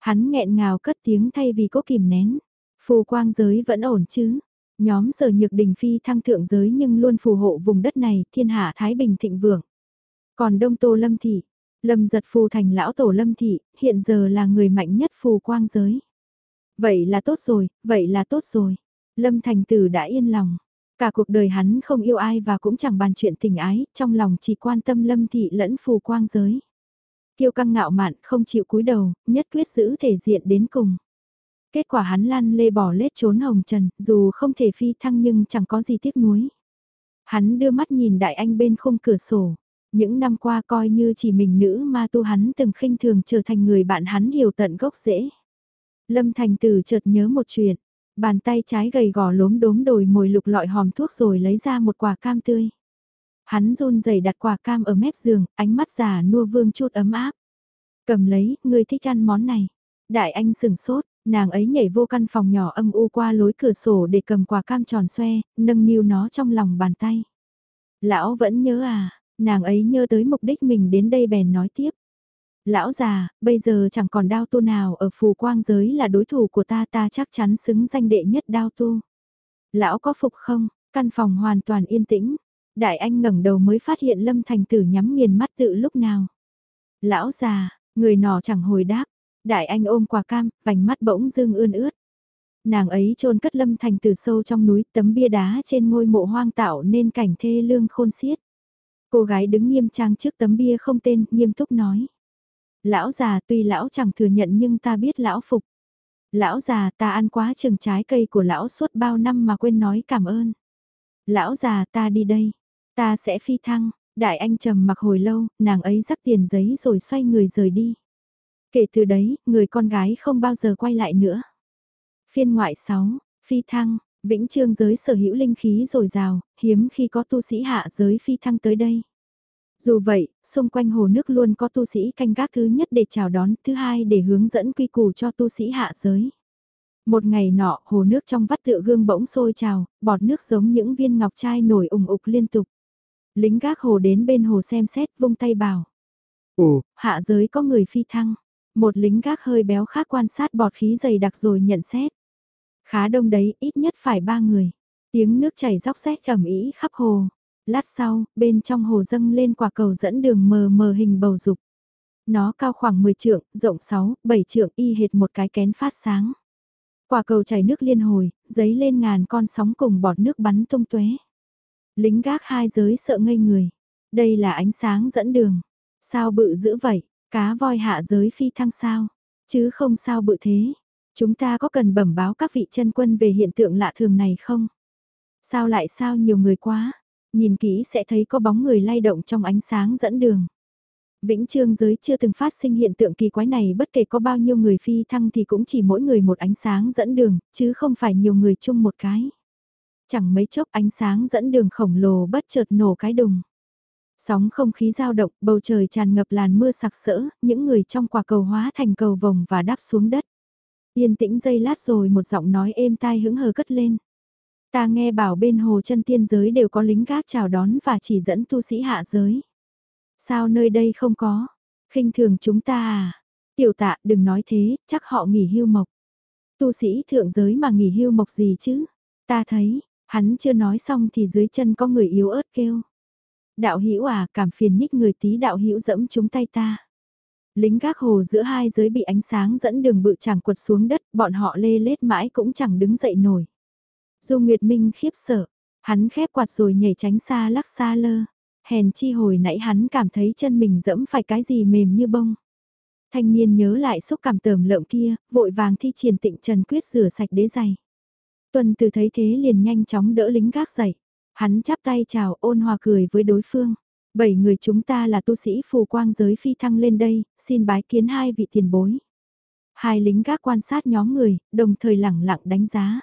Hắn nghẹn ngào cất tiếng thay vì cố kìm nén. Phù quang giới vẫn ổn chứ. Nhóm sở nhược đình phi thăng thượng giới nhưng luôn phù hộ vùng đất này thiên hạ Thái Bình thịnh vượng. Còn Đông Tô Lâm Thị, Lâm giật phù thành lão tổ Lâm Thị, hiện giờ là người mạnh nhất phù quang giới. Vậy là tốt rồi, vậy là tốt rồi. Lâm Thành Tử đã yên lòng. Cả cuộc đời hắn không yêu ai và cũng chẳng bàn chuyện tình ái, trong lòng chỉ quan tâm lâm thị lẫn phù quang giới. Kiêu căng ngạo mạn không chịu cúi đầu, nhất quyết giữ thể diện đến cùng. Kết quả hắn lăn lê bỏ lết trốn hồng trần, dù không thể phi thăng nhưng chẳng có gì tiếc nuối. Hắn đưa mắt nhìn đại anh bên khung cửa sổ. Những năm qua coi như chỉ mình nữ ma tu hắn từng khinh thường trở thành người bạn hắn hiểu tận gốc rễ. Lâm Thành Tử chợt nhớ một chuyện, Bàn tay trái gầy gò lốm đốm đồi mồi lục lọi hòm thuốc rồi lấy ra một quả cam tươi. Hắn run rẩy đặt quả cam ở mép giường, ánh mắt già nua vương chút ấm áp. Cầm lấy, ngươi thích ăn món này. Đại anh sừng sốt, nàng ấy nhảy vô căn phòng nhỏ âm u qua lối cửa sổ để cầm quả cam tròn xoe, nâng niu nó trong lòng bàn tay. Lão vẫn nhớ à, nàng ấy nhớ tới mục đích mình đến đây bèn nói tiếp. Lão già, bây giờ chẳng còn đao tu nào ở phù quang giới là đối thủ của ta ta chắc chắn xứng danh đệ nhất đao tu. Lão có phục không? Căn phòng hoàn toàn yên tĩnh. Đại anh ngẩng đầu mới phát hiện Lâm Thành Tử nhắm nghiền mắt tự lúc nào. Lão già, người nọ chẳng hồi đáp. Đại anh ôm quả cam, vành mắt bỗng dưng ươn ướt. Nàng ấy trôn cất Lâm Thành từ sâu trong núi tấm bia đá trên ngôi mộ hoang tạo nên cảnh thê lương khôn xiết. Cô gái đứng nghiêm trang trước tấm bia không tên, nghiêm túc nói. Lão già tuy lão chẳng thừa nhận nhưng ta biết lão phục. Lão già ta ăn quá chừng trái cây của lão suốt bao năm mà quên nói cảm ơn. Lão già ta đi đây, ta sẽ phi thăng, đại anh trầm mặc hồi lâu, nàng ấy rắc tiền giấy rồi xoay người rời đi. Kể từ đấy, người con gái không bao giờ quay lại nữa. Phiên ngoại 6, phi thăng, vĩnh trương giới sở hữu linh khí rồi rào, hiếm khi có tu sĩ hạ giới phi thăng tới đây. Dù vậy, xung quanh hồ nước luôn có tu sĩ canh gác thứ nhất để chào đón, thứ hai để hướng dẫn quy củ cho tu sĩ hạ giới. Một ngày nọ, hồ nước trong vắt tựa gương bỗng sôi trào, bọt nước giống những viên ngọc trai nổi ủng ục liên tục. Lính gác hồ đến bên hồ xem xét vung tay bảo. Ồ, hạ giới có người phi thăng. Một lính gác hơi béo khác quan sát bọt khí dày đặc rồi nhận xét. Khá đông đấy, ít nhất phải ba người. Tiếng nước chảy róc rách ẩm ý khắp hồ. Lát sau, bên trong hồ dâng lên quả cầu dẫn đường mờ mờ hình bầu dục. Nó cao khoảng 10 trượng, rộng 6, 7 trượng y hệt một cái kén phát sáng. Quả cầu chảy nước liên hồi, giấy lên ngàn con sóng cùng bọt nước bắn tung tóe. Lính gác hai giới sợ ngây người. Đây là ánh sáng dẫn đường. Sao bự dữ vậy? Cá voi hạ giới phi thăng sao? Chứ không sao bự thế. Chúng ta có cần bẩm báo các vị chân quân về hiện tượng lạ thường này không? Sao lại sao nhiều người quá? Nhìn kỹ sẽ thấy có bóng người lay động trong ánh sáng dẫn đường. Vĩnh Trương giới chưa từng phát sinh hiện tượng kỳ quái này bất kể có bao nhiêu người phi thăng thì cũng chỉ mỗi người một ánh sáng dẫn đường, chứ không phải nhiều người chung một cái. Chẳng mấy chốc ánh sáng dẫn đường khổng lồ bất chợt nổ cái đùng. Sóng không khí dao động, bầu trời tràn ngập làn mưa sặc sỡ, những người trong quả cầu hóa thành cầu vồng và đáp xuống đất. Yên tĩnh giây lát rồi một giọng nói êm tai hững hờ cất lên. Ta nghe bảo bên hồ chân tiên giới đều có lính gác chào đón và chỉ dẫn tu sĩ hạ giới. Sao nơi đây không có? khinh thường chúng ta à? Tiểu tạ đừng nói thế, chắc họ nghỉ hưu mộc. Tu sĩ thượng giới mà nghỉ hưu mộc gì chứ? Ta thấy, hắn chưa nói xong thì dưới chân có người yếu ớt kêu. Đạo hữu à, cảm phiền nhích người tí đạo hữu dẫm chúng tay ta. Lính gác hồ giữa hai giới bị ánh sáng dẫn đường bự chẳng quật xuống đất, bọn họ lê lết mãi cũng chẳng đứng dậy nổi. Du Nguyệt Minh khiếp sợ, hắn khép quạt rồi nhảy tránh xa lắc xa lơ. Hèn chi hồi nãy hắn cảm thấy chân mình dẫm phải cái gì mềm như bông. Thanh niên nhớ lại xúc cảm tờm lợm kia, vội vàng thi triển tịnh trần quyết rửa sạch đế giày. Tuần từ thấy thế liền nhanh chóng đỡ lính gác dậy. Hắn chắp tay chào ôn hòa cười với đối phương. Bảy người chúng ta là tu sĩ phù quang giới phi thăng lên đây, xin bái kiến hai vị tiền bối. Hai lính gác quan sát nhóm người, đồng thời lẳng lặng đánh giá.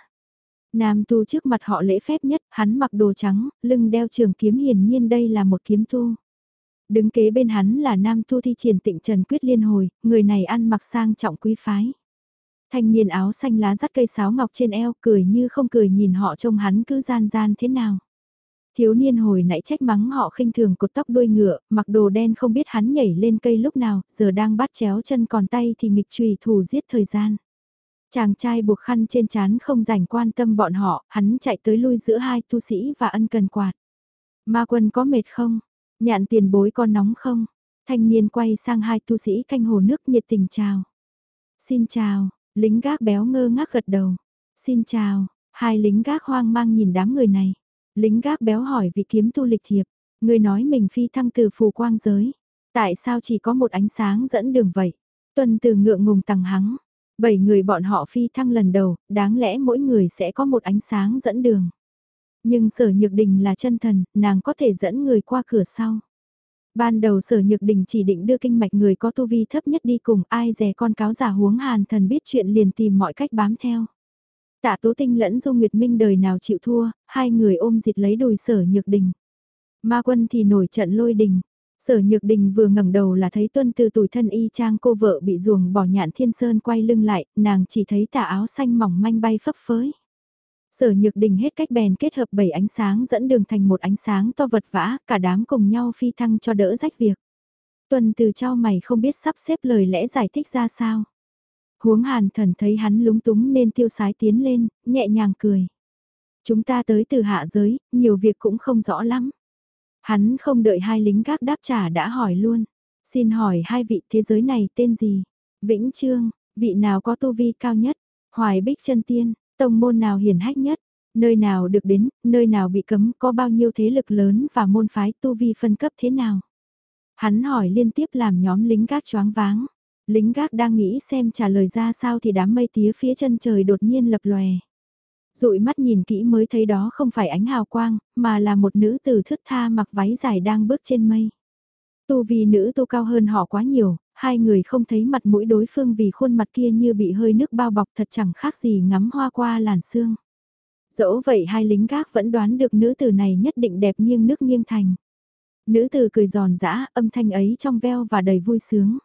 Nam tu trước mặt họ lễ phép nhất, hắn mặc đồ trắng, lưng đeo trường kiếm hiển nhiên đây là một kiếm tu. Đứng kế bên hắn là nam tu thi triển tịnh trần quyết liên hồi, người này ăn mặc sang trọng quý phái. Thanh niên áo xanh lá dắt cây sáo ngọc trên eo cười như không cười nhìn họ trông hắn cứ gian gian thế nào. Thiếu niên hồi nãy trách mắng họ khinh thường cột tóc đuôi ngựa, mặc đồ đen không biết hắn nhảy lên cây lúc nào, giờ đang bắt chéo chân còn tay thì nghịch trùy thủ giết thời gian. Chàng trai buộc khăn trên chán không rảnh quan tâm bọn họ, hắn chạy tới lui giữa hai tu sĩ và ân cần quạt. Ma quân có mệt không? Nhạn tiền bối con nóng không? Thanh niên quay sang hai tu sĩ canh hồ nước nhiệt tình chào. Xin chào, lính gác béo ngơ ngác gật đầu. Xin chào, hai lính gác hoang mang nhìn đám người này. Lính gác béo hỏi vị kiếm tu lịch thiệp, người nói mình phi thăng từ phù quang giới. Tại sao chỉ có một ánh sáng dẫn đường vậy? Tuần từ ngượng ngùng tằng hắng, Bảy người bọn họ phi thăng lần đầu, đáng lẽ mỗi người sẽ có một ánh sáng dẫn đường. Nhưng sở nhược đình là chân thần, nàng có thể dẫn người qua cửa sau. Ban đầu sở nhược đình chỉ định đưa kinh mạch người có tu vi thấp nhất đi cùng ai dè con cáo giả huống hàn thần biết chuyện liền tìm mọi cách bám theo. Tạ Tố Tinh lẫn Du Nguyệt Minh đời nào chịu thua, hai người ôm dịt lấy đùi sở nhược đình. Ma quân thì nổi trận lôi đình, Sở Nhược Đình vừa ngẩng đầu là thấy tuân từ tuổi thân y trang cô vợ bị ruồng bỏ nhạn thiên sơn quay lưng lại, nàng chỉ thấy tà áo xanh mỏng manh bay phấp phới. Sở Nhược Đình hết cách bèn kết hợp bảy ánh sáng dẫn đường thành một ánh sáng to vật vã, cả đám cùng nhau phi thăng cho đỡ rách việc. Tuân từ trao mày không biết sắp xếp lời lẽ giải thích ra sao. Huống hàn thần thấy hắn lúng túng nên tiêu sái tiến lên, nhẹ nhàng cười. Chúng ta tới từ hạ giới, nhiều việc cũng không rõ lắm. Hắn không đợi hai lính gác đáp trả đã hỏi luôn. Xin hỏi hai vị thế giới này tên gì? Vĩnh Trương, vị nào có tu vi cao nhất? Hoài Bích chân Tiên, tông môn nào hiển hách nhất? Nơi nào được đến, nơi nào bị cấm, có bao nhiêu thế lực lớn và môn phái tu vi phân cấp thế nào? Hắn hỏi liên tiếp làm nhóm lính gác choáng váng. Lính gác đang nghĩ xem trả lời ra sao thì đám mây tía phía chân trời đột nhiên lập lòe. Dụi mắt nhìn kỹ mới thấy đó không phải ánh hào quang, mà là một nữ tử thước tha mặc váy dài đang bước trên mây. Tu vì nữ tu cao hơn họ quá nhiều, hai người không thấy mặt mũi đối phương vì khuôn mặt kia như bị hơi nước bao bọc thật chẳng khác gì ngắm hoa qua làn sương. Dẫu vậy hai lính gác vẫn đoán được nữ tử này nhất định đẹp nghiêng nước nghiêng thành. Nữ tử cười giòn giã, âm thanh ấy trong veo và đầy vui sướng.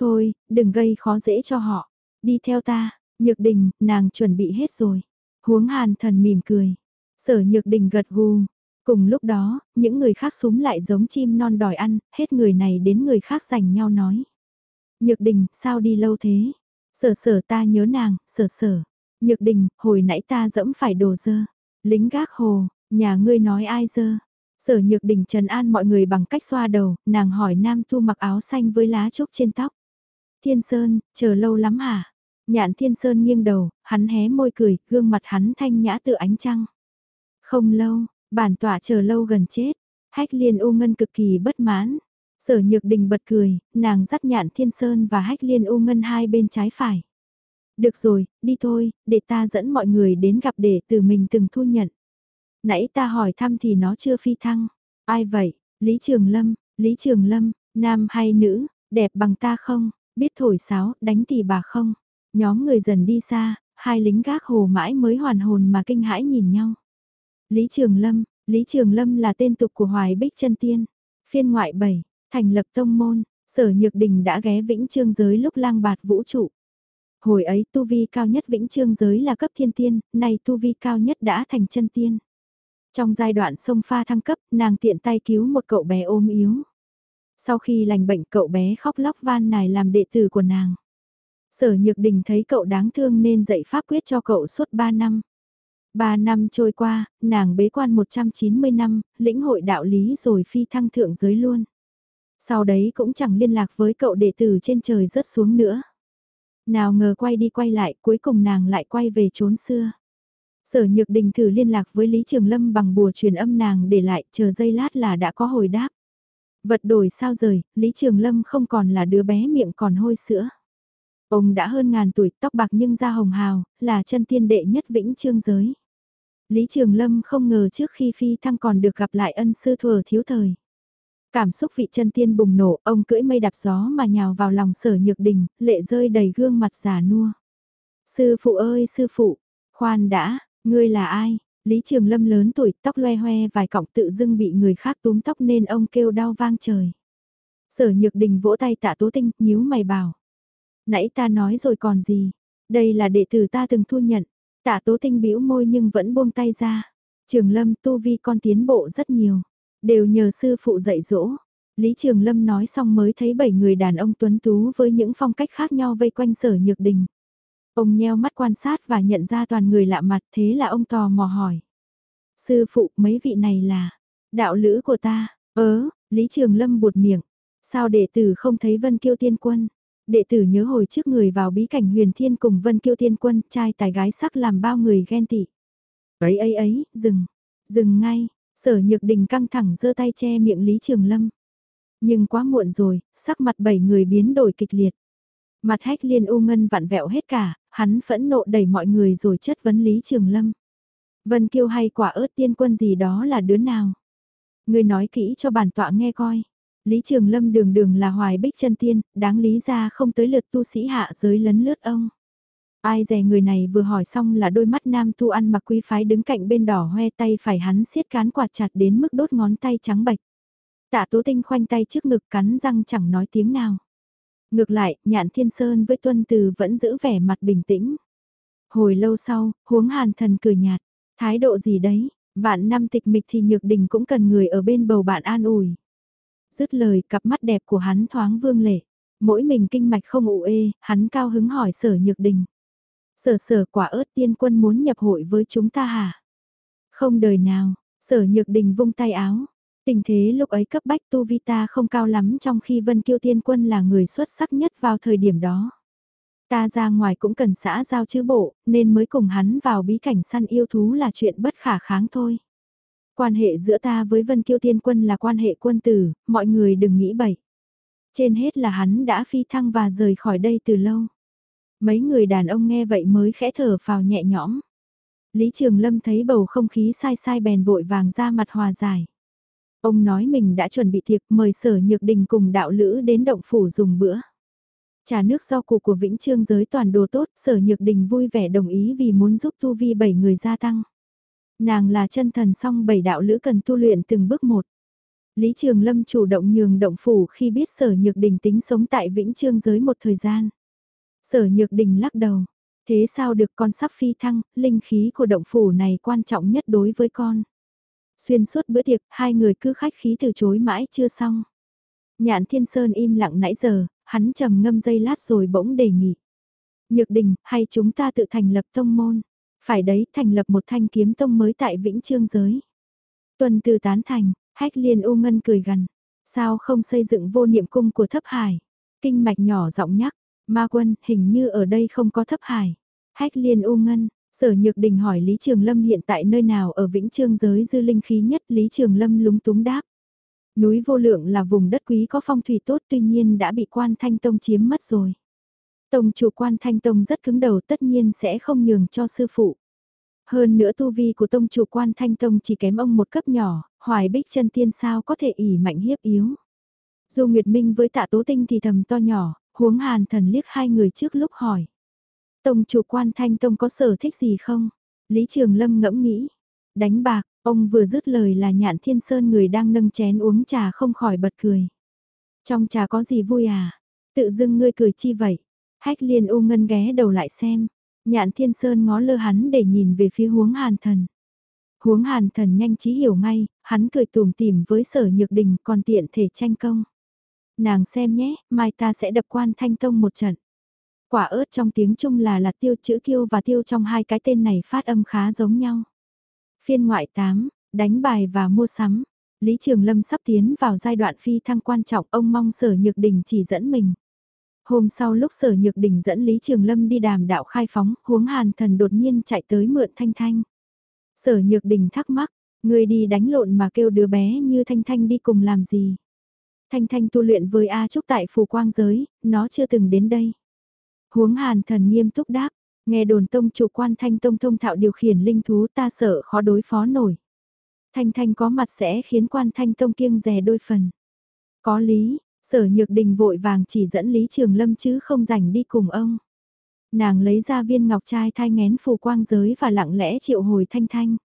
Thôi, đừng gây khó dễ cho họ. Đi theo ta, nhược đình, nàng chuẩn bị hết rồi. Huống hàn thần mỉm cười. Sở nhược đình gật gù. Cùng lúc đó, những người khác súng lại giống chim non đòi ăn, hết người này đến người khác giành nhau nói. Nhược đình, sao đi lâu thế? Sở sở ta nhớ nàng, sở sở. Nhược đình, hồi nãy ta dẫm phải đồ dơ. Lính gác hồ, nhà ngươi nói ai dơ? Sở nhược đình trần an mọi người bằng cách xoa đầu, nàng hỏi Nam Thu mặc áo xanh với lá trúc trên tóc. Thiên Sơn, chờ lâu lắm hả? Nhạn Thiên Sơn nghiêng đầu, hắn hé môi cười, gương mặt hắn thanh nhã tự ánh trăng. Không lâu, bản tọa chờ lâu gần chết. Hách liên u ngân cực kỳ bất mãn. Sở nhược đình bật cười, nàng dắt nhạn Thiên Sơn và hách liên u ngân hai bên trái phải. Được rồi, đi thôi, để ta dẫn mọi người đến gặp để từ mình từng thu nhận. Nãy ta hỏi thăm thì nó chưa phi thăng. Ai vậy? Lý Trường Lâm, Lý Trường Lâm, nam hay nữ, đẹp bằng ta không? Biết thổi sáo, đánh tỳ bà không? Nhóm người dần đi xa, hai lính gác hồ mãi mới hoàn hồn mà kinh hãi nhìn nhau. Lý Trường Lâm, Lý Trường Lâm là tên tục của Hoài Bích chân Tiên. Phiên ngoại 7, thành lập tông môn, sở nhược đình đã ghé vĩnh trương giới lúc lang bạt vũ trụ. Hồi ấy tu vi cao nhất vĩnh trương giới là cấp thiên tiên, nay tu vi cao nhất đã thành chân tiên. Trong giai đoạn sông pha thăng cấp, nàng tiện tay cứu một cậu bé ôm yếu. Sau khi lành bệnh cậu bé khóc lóc van nài làm đệ tử của nàng. Sở Nhược Đình thấy cậu đáng thương nên dạy pháp quyết cho cậu suốt 3 năm. 3 năm trôi qua, nàng bế quan 190 năm, lĩnh hội đạo lý rồi phi thăng thượng giới luôn. Sau đấy cũng chẳng liên lạc với cậu đệ tử trên trời rớt xuống nữa. Nào ngờ quay đi quay lại, cuối cùng nàng lại quay về trốn xưa. Sở Nhược Đình thử liên lạc với Lý Trường Lâm bằng bùa truyền âm nàng để lại, chờ giây lát là đã có hồi đáp. Vật đổi sao rời, Lý Trường Lâm không còn là đứa bé miệng còn hôi sữa. Ông đã hơn ngàn tuổi, tóc bạc nhưng da hồng hào, là chân tiên đệ nhất vĩnh trương giới. Lý Trường Lâm không ngờ trước khi phi thăng còn được gặp lại ân sư thừa thiếu thời. Cảm xúc vị chân tiên bùng nổ, ông cưỡi mây đạp gió mà nhào vào lòng sở nhược đình, lệ rơi đầy gương mặt già nua. Sư phụ ơi sư phụ, khoan đã, ngươi là ai? Lý Trường Lâm lớn tuổi, tóc loe hoe vài cọng tự dưng bị người khác túm tóc nên ông kêu đau vang trời. Sở Nhược Đình vỗ tay tạ Tố Tinh, nhíu mày bảo. Nãy ta nói rồi còn gì, đây là đệ tử ta từng thu nhận. Tạ Tố Tinh bĩu môi nhưng vẫn buông tay ra. Trường Lâm tu vi con tiến bộ rất nhiều, đều nhờ sư phụ dạy dỗ. Lý Trường Lâm nói xong mới thấy bảy người đàn ông tuấn tú với những phong cách khác nhau vây quanh sở nhược đình. Ông nheo mắt quan sát và nhận ra toàn người lạ mặt thế là ông tò mò hỏi. Sư phụ mấy vị này là, đạo lữ của ta, ớ, Lý Trường Lâm buột miệng, sao đệ tử không thấy Vân Kiêu Tiên Quân? Đệ tử nhớ hồi trước người vào bí cảnh huyền thiên cùng Vân Kiêu Tiên Quân, trai tài gái sắc làm bao người ghen tị. Ấy ấy ấy, dừng, dừng ngay, sở nhược đình căng thẳng giơ tay che miệng Lý Trường Lâm. Nhưng quá muộn rồi, sắc mặt bảy người biến đổi kịch liệt. Mặt hách liên u ngân vặn vẹo hết cả, hắn phẫn nộ đẩy mọi người rồi chất vấn Lý Trường Lâm. Vân Kiêu hay quả ớt tiên quân gì đó là đứa nào? Người nói kỹ cho bản tọa nghe coi. Lý Trường Lâm đường đường là hoài bích chân tiên, đáng lý ra không tới lượt tu sĩ hạ giới lấn lướt ông. Ai dè người này vừa hỏi xong là đôi mắt nam tu ăn mặc quý phái đứng cạnh bên đỏ hoe tay phải hắn siết cán quạt chặt đến mức đốt ngón tay trắng bạch. Tạ tố tinh khoanh tay trước ngực cắn răng chẳng nói tiếng nào. Ngược lại, nhạn thiên sơn với tuân từ vẫn giữ vẻ mặt bình tĩnh. Hồi lâu sau, huống hàn thần cười nhạt, thái độ gì đấy, vạn năm tịch mịch thì nhược đình cũng cần người ở bên bầu bạn an ủi. Dứt lời cặp mắt đẹp của hắn thoáng vương lệ, mỗi mình kinh mạch không ụ ê, hắn cao hứng hỏi sở nhược đình. Sở sở quả ớt tiên quân muốn nhập hội với chúng ta hả? Không đời nào, sở nhược đình vung tay áo, Tình thế lúc ấy cấp bách tu vi ta không cao lắm trong khi Vân Kiêu Tiên Quân là người xuất sắc nhất vào thời điểm đó. Ta ra ngoài cũng cần xã giao chứ bộ, nên mới cùng hắn vào bí cảnh săn yêu thú là chuyện bất khả kháng thôi. Quan hệ giữa ta với Vân Kiêu Tiên Quân là quan hệ quân tử, mọi người đừng nghĩ bậy. Trên hết là hắn đã phi thăng và rời khỏi đây từ lâu. Mấy người đàn ông nghe vậy mới khẽ thở phào nhẹ nhõm. Lý Trường Lâm thấy bầu không khí sai sai bèn vội vàng ra mặt hòa giải. Ông nói mình đã chuẩn bị tiệc mời sở nhược đình cùng đạo lữ đến động phủ dùng bữa. Trà nước rau củ của Vĩnh Trương giới toàn đồ tốt, sở nhược đình vui vẻ đồng ý vì muốn giúp tu vi bảy người gia tăng. Nàng là chân thần song bảy đạo lữ cần tu luyện từng bước một. Lý Trường Lâm chủ động nhường động phủ khi biết sở nhược đình tính sống tại Vĩnh Trương giới một thời gian. Sở nhược đình lắc đầu. Thế sao được con sắp phi thăng, linh khí của động phủ này quan trọng nhất đối với con. Xuyên suốt bữa tiệc, hai người cứ khách khí từ chối mãi chưa xong. Nhạn Thiên Sơn im lặng nãy giờ, hắn trầm ngâm dây lát rồi bỗng đề nghị. Nhược đình, hay chúng ta tự thành lập tông môn? Phải đấy, thành lập một thanh kiếm tông mới tại Vĩnh Trương giới. Tuần từ tán thành, hách liên u ngân cười gần. Sao không xây dựng vô niệm cung của thấp hải? Kinh mạch nhỏ giọng nhắc, ma quân, hình như ở đây không có thấp hải. Hách liên u ngân, sở nhược đình hỏi Lý Trường Lâm hiện tại nơi nào ở Vĩnh Trương giới dư linh khí nhất Lý Trường Lâm lúng túng đáp. Núi vô lượng là vùng đất quý có phong thủy tốt tuy nhiên đã bị quan thanh tông chiếm mất rồi. Tông chủ quan thanh tông rất cứng đầu tất nhiên sẽ không nhường cho sư phụ. Hơn nữa tu vi của tông chủ quan thanh tông chỉ kém ông một cấp nhỏ, hoài bích chân tiên sao có thể ỉ mạnh hiếp yếu. Dù Nguyệt Minh với tạ tố tinh thì thầm to nhỏ, huống hàn thần liếc hai người trước lúc hỏi. Tông chủ quan thanh tông có sở thích gì không? Lý Trường Lâm ngẫm nghĩ. Đánh bạc, ông vừa dứt lời là nhạn thiên sơn người đang nâng chén uống trà không khỏi bật cười. Trong trà có gì vui à? Tự dưng ngươi cười chi vậy? Hách liên u ngân ghé đầu lại xem. Nhạn thiên sơn ngó lơ hắn để nhìn về phía huống hàn thần. Huống hàn thần nhanh trí hiểu ngay, hắn cười tùm tìm với sở nhược đình còn tiện thể tranh công. Nàng xem nhé, mai ta sẽ đập quan thanh tông một trận. Quả ớt trong tiếng Trung là là tiêu chữ kiêu và tiêu trong hai cái tên này phát âm khá giống nhau. Phiên ngoại 8, đánh bài và mua sắm. Lý Trường Lâm sắp tiến vào giai đoạn phi thăng quan trọng ông mong sở nhược đình chỉ dẫn mình. Hôm sau lúc sở nhược đình dẫn Lý Trường Lâm đi đàm đạo khai phóng, huống hàn thần đột nhiên chạy tới mượn Thanh Thanh. Sở nhược đình thắc mắc, người đi đánh lộn mà kêu đứa bé như Thanh Thanh đi cùng làm gì. Thanh Thanh tu luyện với A Trúc tại phù quang giới, nó chưa từng đến đây. Huống hàn thần nghiêm túc đáp, nghe đồn tông chủ quan Thanh Tông thông thạo điều khiển linh thú ta sợ khó đối phó nổi. Thanh Thanh có mặt sẽ khiến quan Thanh Tông kiêng rè đôi phần. Có lý, sở nhược đình vội vàng chỉ dẫn Lý Trường Lâm chứ không rảnh đi cùng ông. Nàng lấy ra viên ngọc trai thai ngén phù quang giới và lặng lẽ triệu hồi Thanh Thanh.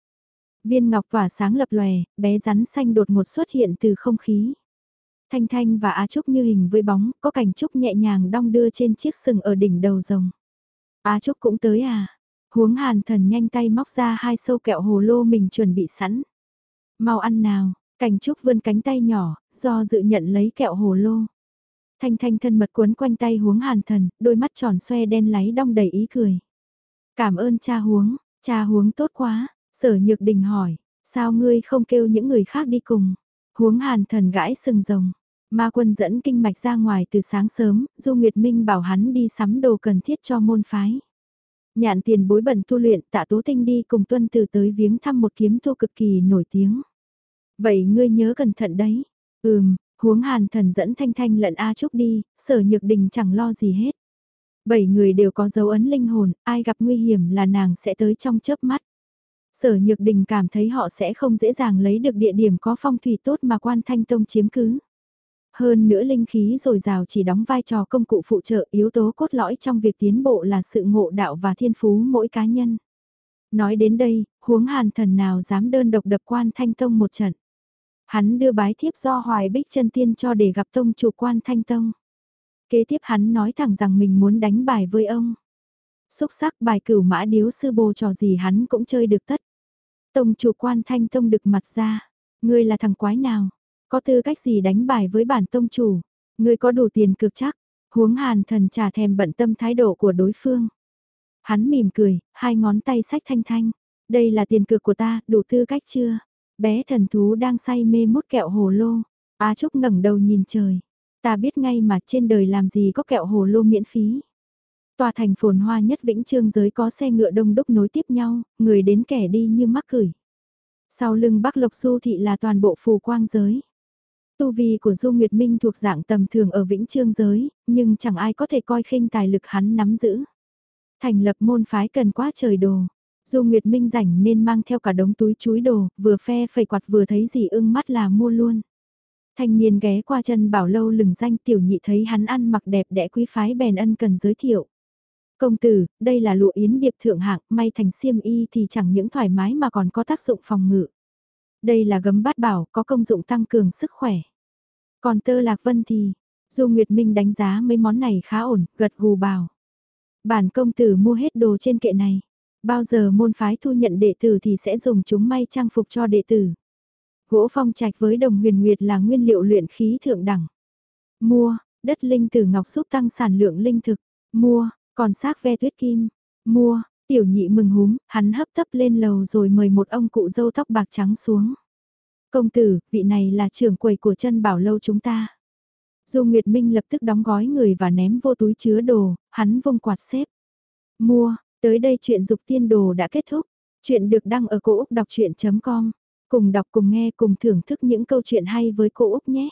Viên ngọc tỏa sáng lập lòe, bé rắn xanh đột ngột xuất hiện từ không khí. Thanh Thanh và Á Trúc như hình với bóng, có cảnh Trúc nhẹ nhàng đong đưa trên chiếc sừng ở đỉnh đầu rồng. Á Trúc cũng tới à? Huống hàn thần nhanh tay móc ra hai sâu kẹo hồ lô mình chuẩn bị sẵn. Mau ăn nào, cảnh Trúc vươn cánh tay nhỏ, do dự nhận lấy kẹo hồ lô. Thanh Thanh thân mật cuốn quanh tay huống hàn thần, đôi mắt tròn xoe đen láy đong đầy ý cười. Cảm ơn cha huống, cha huống tốt quá, sở nhược đình hỏi, sao ngươi không kêu những người khác đi cùng? Huống hàn thần gãi sừng rồng. Ma quân dẫn kinh mạch ra ngoài từ sáng sớm, Du Nguyệt Minh bảo hắn đi sắm đồ cần thiết cho môn phái. Nhạn tiền bối bẩn tu luyện tạ tố tinh đi cùng tuân từ tới viếng thăm một kiếm tu cực kỳ nổi tiếng. Vậy ngươi nhớ cẩn thận đấy. Ừm, huống hàn thần dẫn thanh thanh lận A Trúc đi, sở nhược đình chẳng lo gì hết. Bảy người đều có dấu ấn linh hồn, ai gặp nguy hiểm là nàng sẽ tới trong chớp mắt. Sở Nhược Đình cảm thấy họ sẽ không dễ dàng lấy được địa điểm có phong thủy tốt mà quan thanh tông chiếm cứ. Hơn nữa linh khí rồi rào chỉ đóng vai trò công cụ phụ trợ yếu tố cốt lõi trong việc tiến bộ là sự ngộ đạo và thiên phú mỗi cá nhân. Nói đến đây, huống hàn thần nào dám đơn độc đập quan thanh tông một trận. Hắn đưa bái thiếp do hoài bích chân tiên cho để gặp tông chủ quan thanh tông. Kế tiếp hắn nói thẳng rằng mình muốn đánh bài với ông. Xúc sắc bài cửu mã điếu sư bồ trò gì hắn cũng chơi được tất. Tông chủ quan thanh tông đực mặt ra. Ngươi là thằng quái nào? Có tư cách gì đánh bài với bản tông chủ? Ngươi có đủ tiền cực chắc? Huống hàn thần trả thèm bận tâm thái độ của đối phương. Hắn mỉm cười, hai ngón tay sách thanh thanh. Đây là tiền cược của ta, đủ tư cách chưa? Bé thần thú đang say mê mút kẹo hồ lô. Á Trúc ngẩng đầu nhìn trời. Ta biết ngay mà trên đời làm gì có kẹo hồ lô miễn phí. Tòa thành phồn hoa nhất Vĩnh Trương giới có xe ngựa đông đúc nối tiếp nhau, người đến kẻ đi như mắc cửi. Sau lưng Bắc Lộc Du thị là toàn bộ phù quang giới. Tu vi của Du Nguyệt Minh thuộc dạng tầm thường ở Vĩnh Trương giới, nhưng chẳng ai có thể coi khinh tài lực hắn nắm giữ. Thành lập môn phái cần quá trời đồ. Du Nguyệt Minh rảnh nên mang theo cả đống túi chúi đồ, vừa phe phẩy quạt vừa thấy gì ưng mắt là mua luôn. Thanh niên ghé qua chân bảo lâu lừng danh tiểu nhị thấy hắn ăn mặc đẹp đẽ quý phái bèn ân cần giới thiệu. Công tử, đây là lụa yến điệp thượng hạng, may thành xiêm y thì chẳng những thoải mái mà còn có tác dụng phòng ngự. Đây là gấm bát bảo, có công dụng tăng cường sức khỏe. Còn tơ lạc vân thì, Du Nguyệt Minh đánh giá mấy món này khá ổn, gật gù bảo. Bản công tử mua hết đồ trên kệ này. Bao giờ môn phái thu nhận đệ tử thì sẽ dùng chúng may trang phục cho đệ tử. Gỗ phong trạch với đồng huyền nguyệt là nguyên liệu luyện khí thượng đẳng. Mua, đất linh tử ngọc giúp tăng sản lượng linh thực. Mua, còn xác ve tuyết kim, mua, Tiểu nhị mừng húm, hắn hấp tấp lên lầu rồi mời một ông cụ dâu tóc bạc trắng xuống. Công tử, vị này là trưởng quầy của chân bảo lâu chúng ta. Du Nguyệt Minh lập tức đóng gói người và ném vô túi chứa đồ, hắn vung quạt xếp. Mua, tới đây chuyện dục tiên đồ đã kết thúc. Chuyện được đăng ở cổ Úc đọc chuyện.com. Cùng đọc cùng nghe cùng thưởng thức những câu chuyện hay với cô Úc nhé.